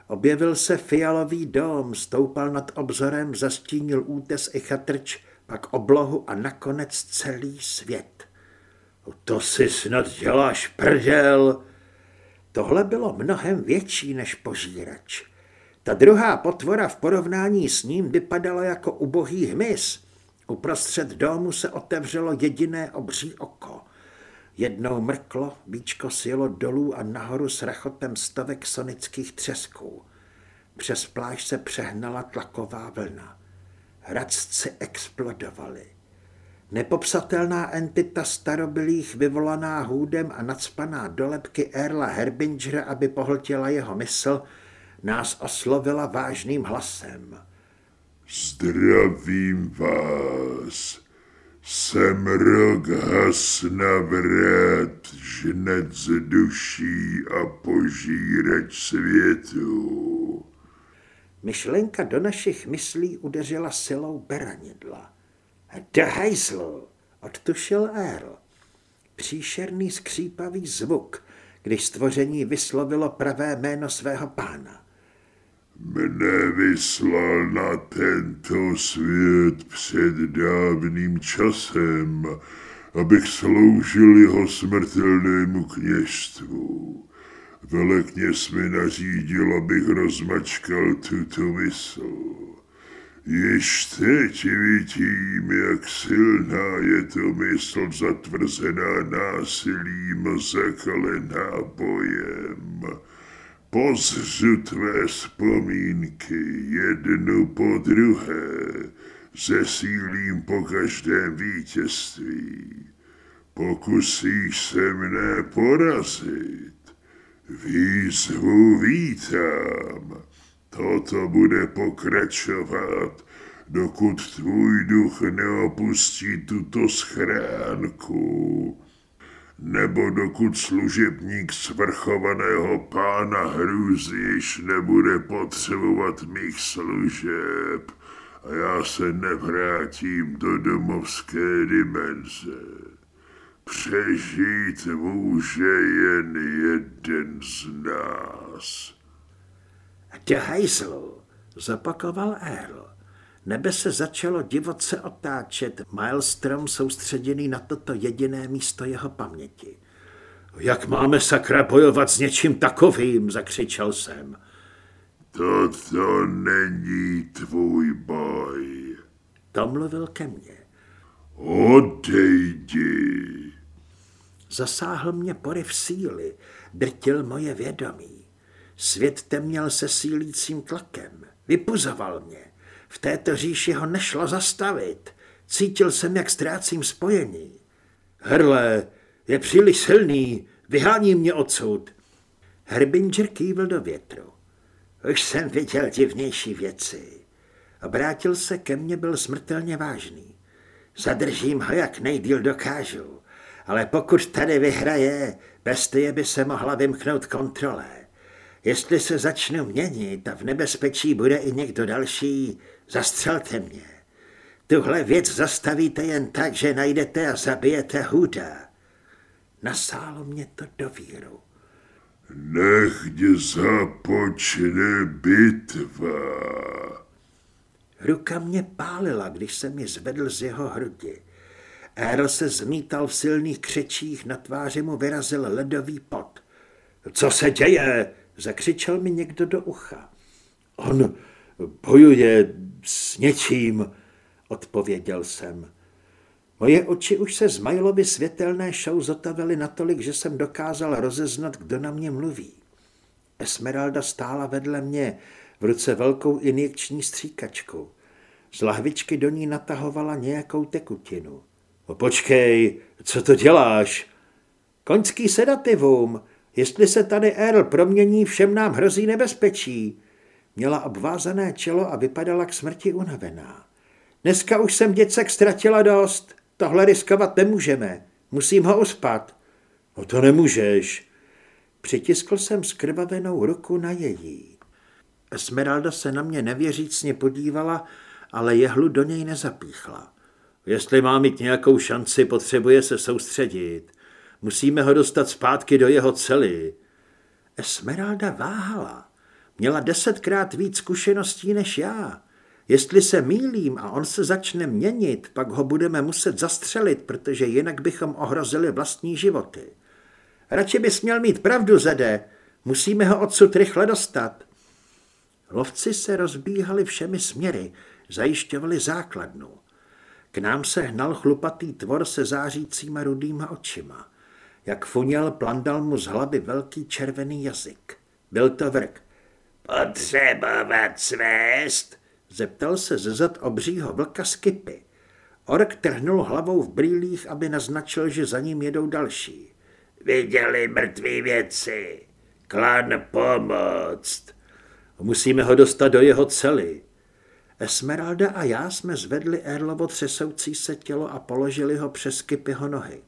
Speaker 1: Objevil se fialový dom, stoupal nad obzorem, zastínil útes i chatrč, pak oblohu a nakonec celý svět.
Speaker 2: To si snad děláš prdel.
Speaker 1: Tohle bylo mnohem větší než požírač. Ta druhá potvora v porovnání s ním vypadala jako ubohý hmyz. Uprostřed domu se otevřelo jediné obří oko. Jednou mrklo, víčko sjelo dolů a nahoru s rachotem stovek sonických třesků. Přes pláž se přehnala tlaková vlna. Hradci explodovali. Nepopsatelná entita starobylých vyvolaná hůdem a nadspaná dolepky Erla Herbingera, aby pohltila jeho mysl, nás oslovila vážným hlasem.
Speaker 3: Zdravím vás. Jsem rok has na vrat, žnec duší a požírač světu.
Speaker 1: Myšlenka do našich myslí udeřila silou beranidla. Do hajzlu, odtušil Earl. Příšerný skřípavý zvuk, když stvoření vyslovilo pravé jméno svého pána.
Speaker 3: Mne vyslal na tento svět před dávným časem, abych sloužil jeho smrtelnému kněžstvu. Velekněz mi nařídil, abych rozmačkal tuto mysl. Již teď vidím, jak silná je to mysl zatvrzená násilím, zakalená bojem. Pozřu tvé vzpomínky jednu po druhé, zesílím po každém vítězství. Pokusíš se mne porazit, výzvu vítám. Toto bude pokračovat, dokud tvůj duch neopustí tuto schránku nebo dokud služebník svrchovaného pána hrůzy již nebude potřebovat mých služeb a já se nevrátím do domovské dimenze. Přežít může jen jeden z nás.
Speaker 1: De hajzlu, zapakoval Earl. Nebe se začalo divoce otáčet, Maelstrom soustředěný na toto jediné místo jeho paměti. Jak máme sakra bojovat s něčím takovým, zakřičel jsem.
Speaker 3: Toto není tvůj boj.
Speaker 1: To mluvil ke mně.
Speaker 3: Odejdi.
Speaker 1: Zasáhl mě poryv síly, drtil moje vědomí. Svět temněl se sílícím tlakem, vypuzoval mě. V této říši ho nešlo zastavit. Cítil jsem, jak ztrácím spojení. Herle, je příliš silný, vyhání mě odsud. Herbinger kývil do větru. Už jsem viděl divnější věci. Obrátil se ke mně, byl smrtelně vážný. Zadržím ho, jak nejdíl dokážu, ale pokud tady vyhraje, bestie by se mohla vymknout kontrole. Jestli se začnu měnit a v nebezpečí bude i někdo další, Zastřelte mě. Tuhle věc zastavíte jen tak, že najdete a zabijete Huda. Nasálo mě to do víru.
Speaker 3: Nechť započne bitva.
Speaker 1: Ruka mě pálila, když se mi zvedl z jeho hrudi. Earl se zmítal v silných křečích, na tváři mu vyrazil ledový pot. Co se děje? Zakřičel mi někdo do ucha. On bojuje s něčím, odpověděl jsem. Moje oči už se z Majlovy světelné show zotavily natolik, že jsem dokázal rozeznat, kdo na mě mluví. Esmeralda stála vedle mě, v ruce velkou injekční stříkačku. Z lahvičky do ní natahovala nějakou tekutinu. O, počkej, co to děláš? Koňský sedativum. Jestli se tady Earl promění, všem nám hrozí nebezpečí. Měla obvázané čelo a vypadala k smrti unavená. Dneska už jsem děcek ztratila dost. Tohle riskovat nemůžeme. Musím ho uspat. O to nemůžeš. Přitiskl jsem skrvavenou ruku na její. Esmeralda se na mě nevěřícně podívala, ale jehlu do něj nezapíchla. Jestli má mít nějakou šanci, potřebuje se soustředit. Musíme ho dostat zpátky do jeho cely. Esmeralda váhala. Měla desetkrát víc zkušeností než já. Jestli se mýlím a on se začne měnit, pak ho budeme muset zastřelit, protože jinak bychom ohrozili vlastní životy. Radši bys měl mít pravdu, Zede. Musíme ho odsud rychle dostat. Lovci se rozbíhali všemi směry, zajišťovali základnu. K nám se hnal chlupatý tvor se zářícíma rudýma očima. Jak funěl, plandal mu z hlavy velký červený jazyk. Byl to vrk.
Speaker 4: Potřebovat svést?
Speaker 1: Zeptal se ze zad obřího vlka Skipy. Ork trhnul hlavou v brýlích, aby naznačil, že za ním jedou další.
Speaker 4: Viděli mrtví věci. Klan pomoct.
Speaker 1: Musíme ho dostat do jeho cely. Esmeralda a já jsme zvedli Erlovo třesoucí se tělo a položili ho přes kypyho nohy.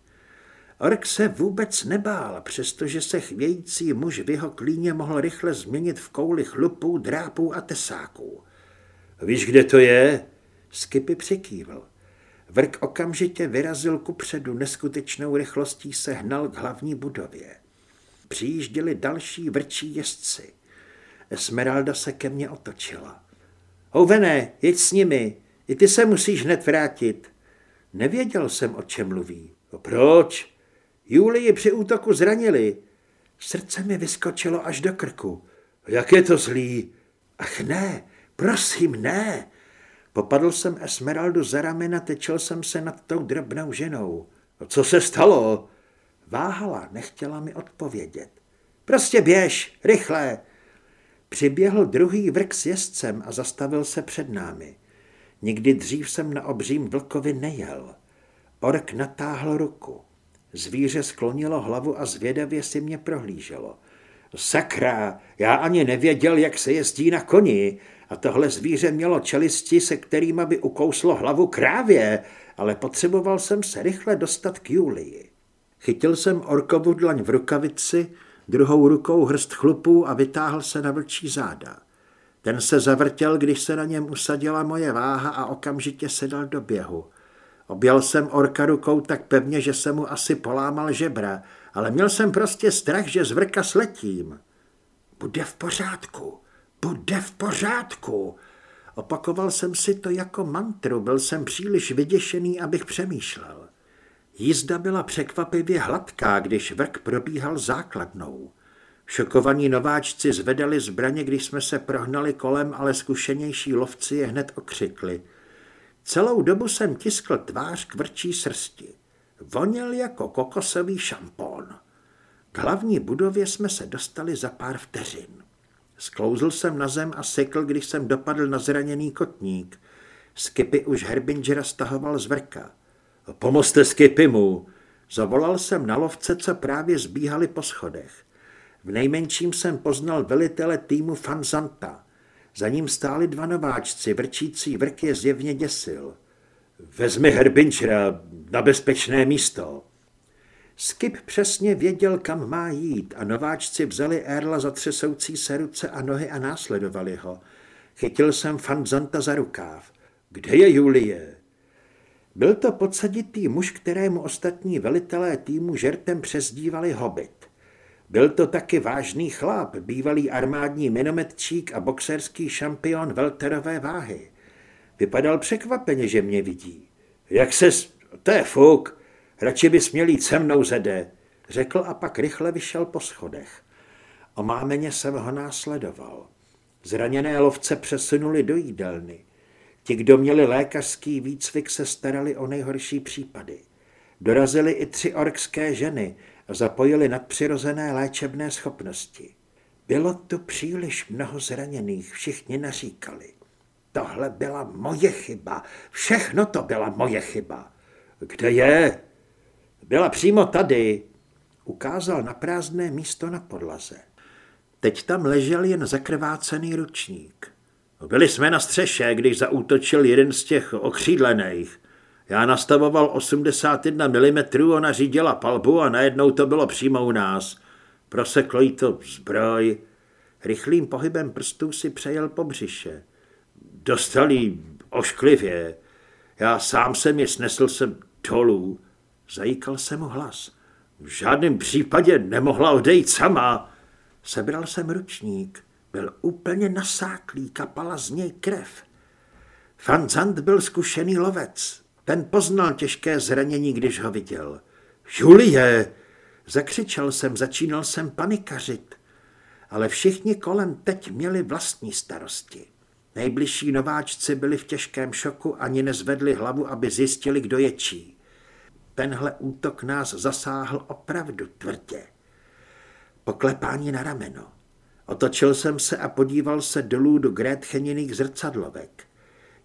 Speaker 1: Ork se vůbec nebál, přestože se chvějící muž v jeho klíně mohl rychle změnit v kouli chlupů, drápů a tesáků.
Speaker 2: Víš, kde to je?
Speaker 1: Skipy přikývl. Vrk okamžitě vyrazil kupředu, neskutečnou rychlostí se hnal k hlavní budově. Přijížděli další vrčí jezdci. Esmeralda se ke mně otočila. Houvené, jeď s nimi, i ty se musíš hned vrátit. Nevěděl jsem, o čem mluví.
Speaker 2: No proč?
Speaker 1: Julii při útoku zranili. Srdce mi vyskočilo až do krku.
Speaker 2: Jak je to zlý?
Speaker 1: Ach ne, prosím, ne. Popadl jsem Esmeraldu za ramena, tečel jsem se nad tou drobnou ženou.
Speaker 2: Co se stalo?
Speaker 1: Váhala, nechtěla mi odpovědět. Prostě běž, rychle. Přiběhl druhý vrk s jezdcem a zastavil se před námi. Nikdy dřív jsem na obřím vlkovi nejel. Ork natáhl ruku. Zvíře sklonilo hlavu a zvědavě si mě prohlíželo. Sakra, já ani nevěděl, jak se jezdí na koni. A tohle zvíře mělo čelisti, se kterými by ukouslo hlavu krávě, ale potřeboval jsem se rychle dostat k Julii. Chytil jsem orkovu dlaň v rukavici, druhou rukou hrst chlupů a vytáhl se na vlčí záda. Ten se zavrtěl, když se na něm usadila moje váha a okamžitě se dal do běhu. Objel jsem orka rukou tak pevně, že se mu asi polámal žebra, ale měl jsem prostě strach, že z vrka sletím. Bude v pořádku, bude v pořádku. Opakoval jsem si to jako mantru, byl jsem příliš vyděšený, abych přemýšlel. Jízda byla překvapivě hladká, když vrk probíhal základnou. Šokovaní nováčci zvedali zbraně, když jsme se prohnali kolem, ale zkušenější lovci je hned okřikli. Celou dobu jsem tiskl tvář k vrčí srsti. Voněl jako kokosový šampón. K hlavní budově jsme se dostali za pár vteřin. Sklouzl jsem na zem a sekl, když jsem dopadl na zraněný kotník. Skipy už Herbingera stahoval z vrka.
Speaker 2: Pomozte Skipy mu.
Speaker 1: Zavolal jsem na lovce, co právě zbíhali po schodech. V nejmenším jsem poznal velitele týmu Fanzanta. Za ním stáli dva nováčci, vrčící vrk je zjevně děsil.
Speaker 2: Vezmi Herbingera na bezpečné místo.
Speaker 1: Skip přesně věděl, kam má jít a nováčci vzali Erla za třesoucí se ruce a nohy a následovali ho. Chytil jsem Fanzanta za rukáv.
Speaker 2: Kde je Julie?
Speaker 1: Byl to podsaditý muž, kterému ostatní velitelé týmu žertem přezdívali Hobbit. Byl to taky vážný chlap, bývalý armádní minometčík a boxerský šampion velterové váhy. Vypadal překvapeně, že mě vidí.
Speaker 2: Jak se... To je fuk. Radši bys měl jít se mnou, Zede,
Speaker 1: řekl a pak rychle vyšel po schodech. O mámeně jsem ho následoval. Zraněné lovce přesunuli do jídelny. Ti, kdo měli lékařský výcvik, se starali o nejhorší případy. Dorazili i tři orkské ženy zapojili nadpřirozené léčebné schopnosti. Bylo tu příliš mnoho zraněných, všichni naříkali. Tohle byla moje chyba, všechno to byla moje chyba.
Speaker 2: Kde je?
Speaker 1: Byla přímo tady. Ukázal na prázdné místo na podlaze. Teď tam ležel jen zakrvácený ručník.
Speaker 2: Byli jsme na střeše, když zaútočil jeden z těch okřídlených. Já nastavoval 81 mm, ona řídila palbu a najednou to bylo přímo u nás. Proseklo jí to zbroj.
Speaker 1: Rychlým pohybem prstů si přejel po břiše.
Speaker 2: Dostali ošklivě. Já sám jsem je snesl sem dolů.
Speaker 1: Zajíkal se mu hlas.
Speaker 2: V žádném případě nemohla odejít sama.
Speaker 1: Sebral jsem ručník. Byl úplně nasáklý, kapala z něj krev. Fanzant byl zkušený lovec. Ten poznal těžké zranění, když ho viděl.
Speaker 2: Julie!
Speaker 1: Zakřičel jsem, začínal jsem panikařit. Ale všichni kolem teď měli vlastní starosti. Nejbližší nováčci byli v těžkém šoku, ani nezvedli hlavu, aby zjistili, kdo je čí. Tenhle útok nás zasáhl opravdu tvrdě. Poklepání na rameno. Otočil jsem se a podíval se dolů do Grétcheniných zrcadlovek.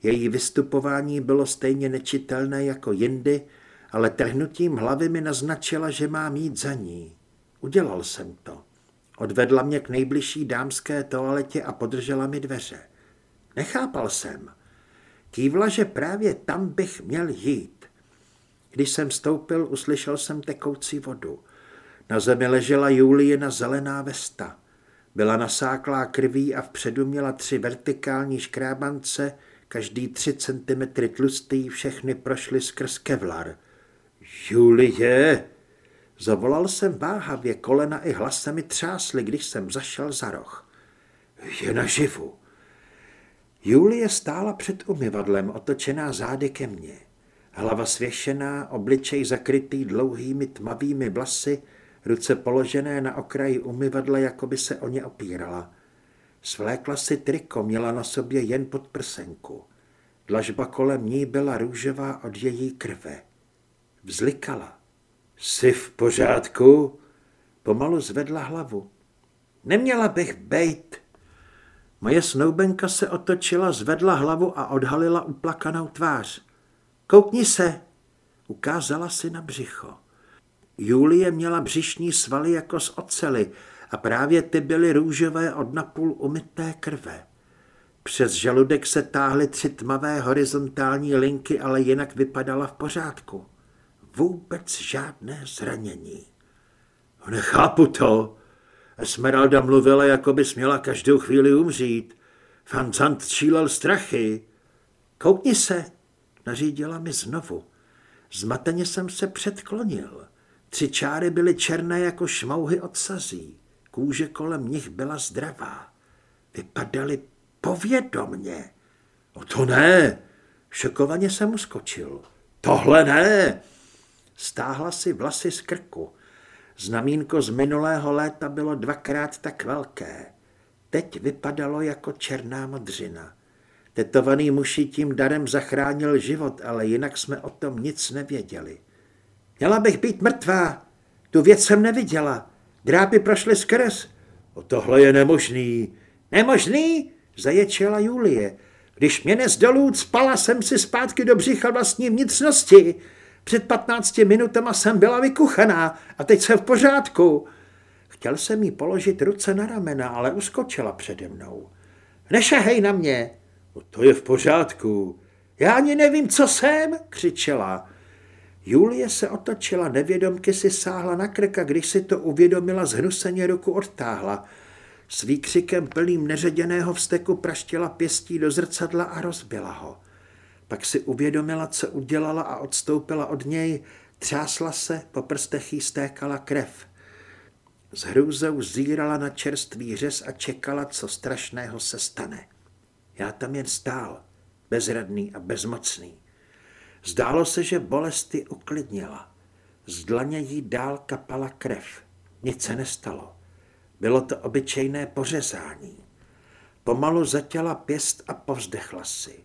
Speaker 1: Její vystupování bylo stejně nečitelné jako jindy, ale trhnutím hlavy mi naznačila, že mám jít za ní. Udělal jsem to. Odvedla mě k nejbližší dámské toaletě a podržela mi dveře. Nechápal jsem. Kývla, že právě tam bych měl jít. Když jsem stoupil, uslyšel jsem tekoucí vodu. Na zemi ležela Julijina zelená vesta. Byla nasáklá krví a vpředu měla tři vertikální škrábance, každý tři centimetry tlustý, všechny prošly skrz kevlar. Julie! Zavolal jsem váhavě, kolena i hlas mi třásly, když jsem zašel za roh. Je naživu. Julie stála před umyvadlem, otočená zády ke mně. Hlava svěšená, obličej zakrytý dlouhými tmavými vlasy, ruce položené na okraji umyvadla, jako by se o ně opírala. Svlékla si triko, měla na sobě jen podprsenku. Dlažba kolem ní byla růžová od její krve. Vzlikala. Jsi v pořádku? Pomalu zvedla hlavu. Neměla bych bejt. Moje snoubenka se otočila, zvedla hlavu a odhalila uplakanou tvář. Koukni se, ukázala si na břicho. Julie měla břišní svaly jako z ocely a právě ty byly růžové od napůl umyté krve. Přes žaludek se táhly tři tmavé horizontální linky, ale jinak vypadala v pořádku. Vůbec žádné zranění. Nechápu to. Esmeralda mluvila, jako by směla každou chvíli umřít. Fanzant čílel strachy. Koukni se, nařídila mi znovu. Zmateně jsem se předklonil. Tři čáry byly černé jako šmouhy od sazí. Kůže kolem nich byla zdravá. Vypadaly povědomně. O to ne. Šokovaně jsem uskočil. Tohle ne. Stáhla si vlasy z krku. Znamínko z minulého léta bylo dvakrát tak velké. Teď vypadalo jako černá modřina. Tetovaný muži tím darem zachránil život, ale jinak jsme o tom nic nevěděli. Měla bych být mrtvá. Tu věc jsem neviděla. Drápy prošly skrz. O tohle je nemožný. Nemožný? Zaječela Julie. Když mě nezdolů, spala jsem si zpátky do břicha vlastní vnitřnosti. Před patnácti minutama jsem byla vykuchaná a teď jsem v pořádku. Chtěl jsem jí položit ruce na ramena, ale uskočila přede mnou. Nešahej na mě. O to je v pořádku. Já ani nevím, co jsem, křičela. Julie se otočila, nevědomky si sáhla na krka, když si to uvědomila, zhnuseně ruku odtáhla. S výkřikem plným neředěného vsteku praštila pěstí do zrcadla a rozbila ho. Pak si uvědomila, co udělala a odstoupila od něj, třásla se, po prstech jí stékala krev. S hrůzou zírala na čerstvý řez a čekala, co strašného se stane. Já tam jen stál, bezradný a bezmocný. Zdálo se, že bolest ji uklidnila. Z dlaně jí dál kapala krev. Nic se nestalo. Bylo to obyčejné pořezání. Pomalu zatěla pěst a povzdechla si.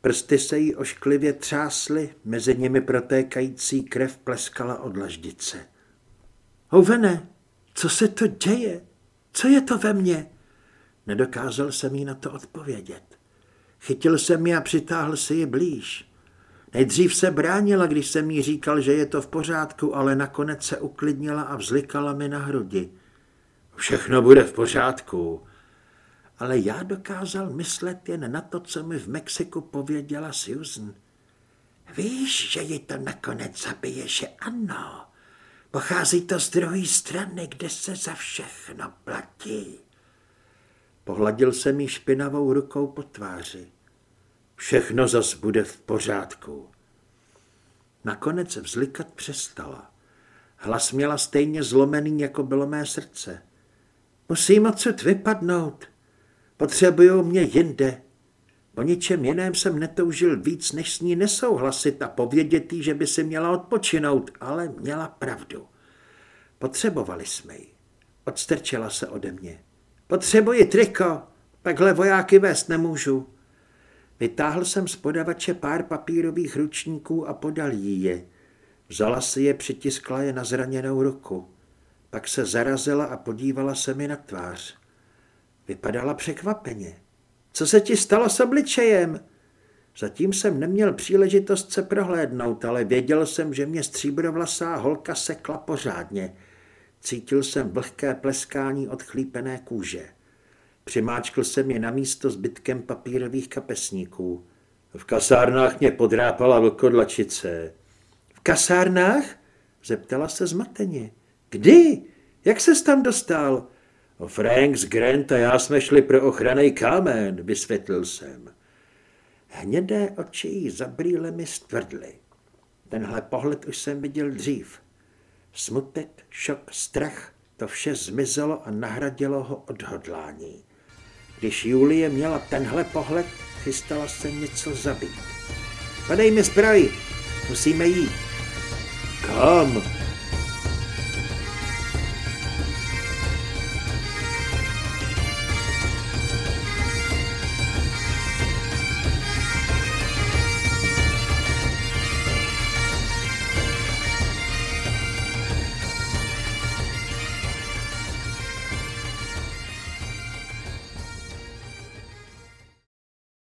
Speaker 1: Prsty se jí ošklivě třásly, mezi nimi protékající krev pleskala od laždice. Houvene, co se to děje? Co je to ve mně? Nedokázal jsem jí na to odpovědět. Chytil jsem ji a přitáhl si ji blíž. Nejdřív se bránila, když jsem jí říkal, že je to v pořádku, ale nakonec se uklidnila a vzlikala mi na hrudi. Všechno bude v pořádku. Ale já dokázal myslet jen na to, co mi v Mexiku pověděla Susan. Víš, že ji to nakonec zabije, že ano. Pochází to z druhé strany, kde se za všechno platí. Pohladil jsem jí špinavou rukou po tváři. Všechno zas bude v pořádku. Nakonec vzlikat přestala. Hlas měla stejně zlomený, jako bylo mé srdce. Musím odsud vypadnout. Potřebují mě jinde. O ničem jiném jsem netoužil víc, než s ní nesouhlasit a povědět jí, že by si měla odpočinout, ale měla pravdu. Potřebovali jsme ji. Odstrčila se ode mě. Potřebuji triko, takhle vojáky vést nemůžu. Vytáhl jsem z podavače pár papírových ručníků a podal jí je. Vzala si je, přitiskla je na zraněnou ruku. Pak se zarazila a podívala se mi na tvář. Vypadala překvapeně. Co se ti stalo s obličejem? Zatím jsem neměl příležitost se prohlédnout, ale věděl jsem, že mě stříbrovlasá holka sekla pořádně. Cítil jsem vlhké pleskání od chlípené kůže. Přimáčkl jsem je na místo zbytkem papírových kapesníků. V kasárnách mě podrápala vlkodlačice. V kasárnách? Zeptala se zmateně. Kdy? Jak ses tam dostal? Franks, Grant a já jsme šli pro ochranný kámen, vysvětlil jsem. Hnědé oči jí za brýlemi stvrdly. Tenhle pohled už jsem viděl dřív. Smutek, šok, strach, to vše zmizelo a nahradilo ho odhodlání. Když Julie měla tenhle pohled, chystala se něco zabít. Padej mi zbroj, musíme jít. Kam?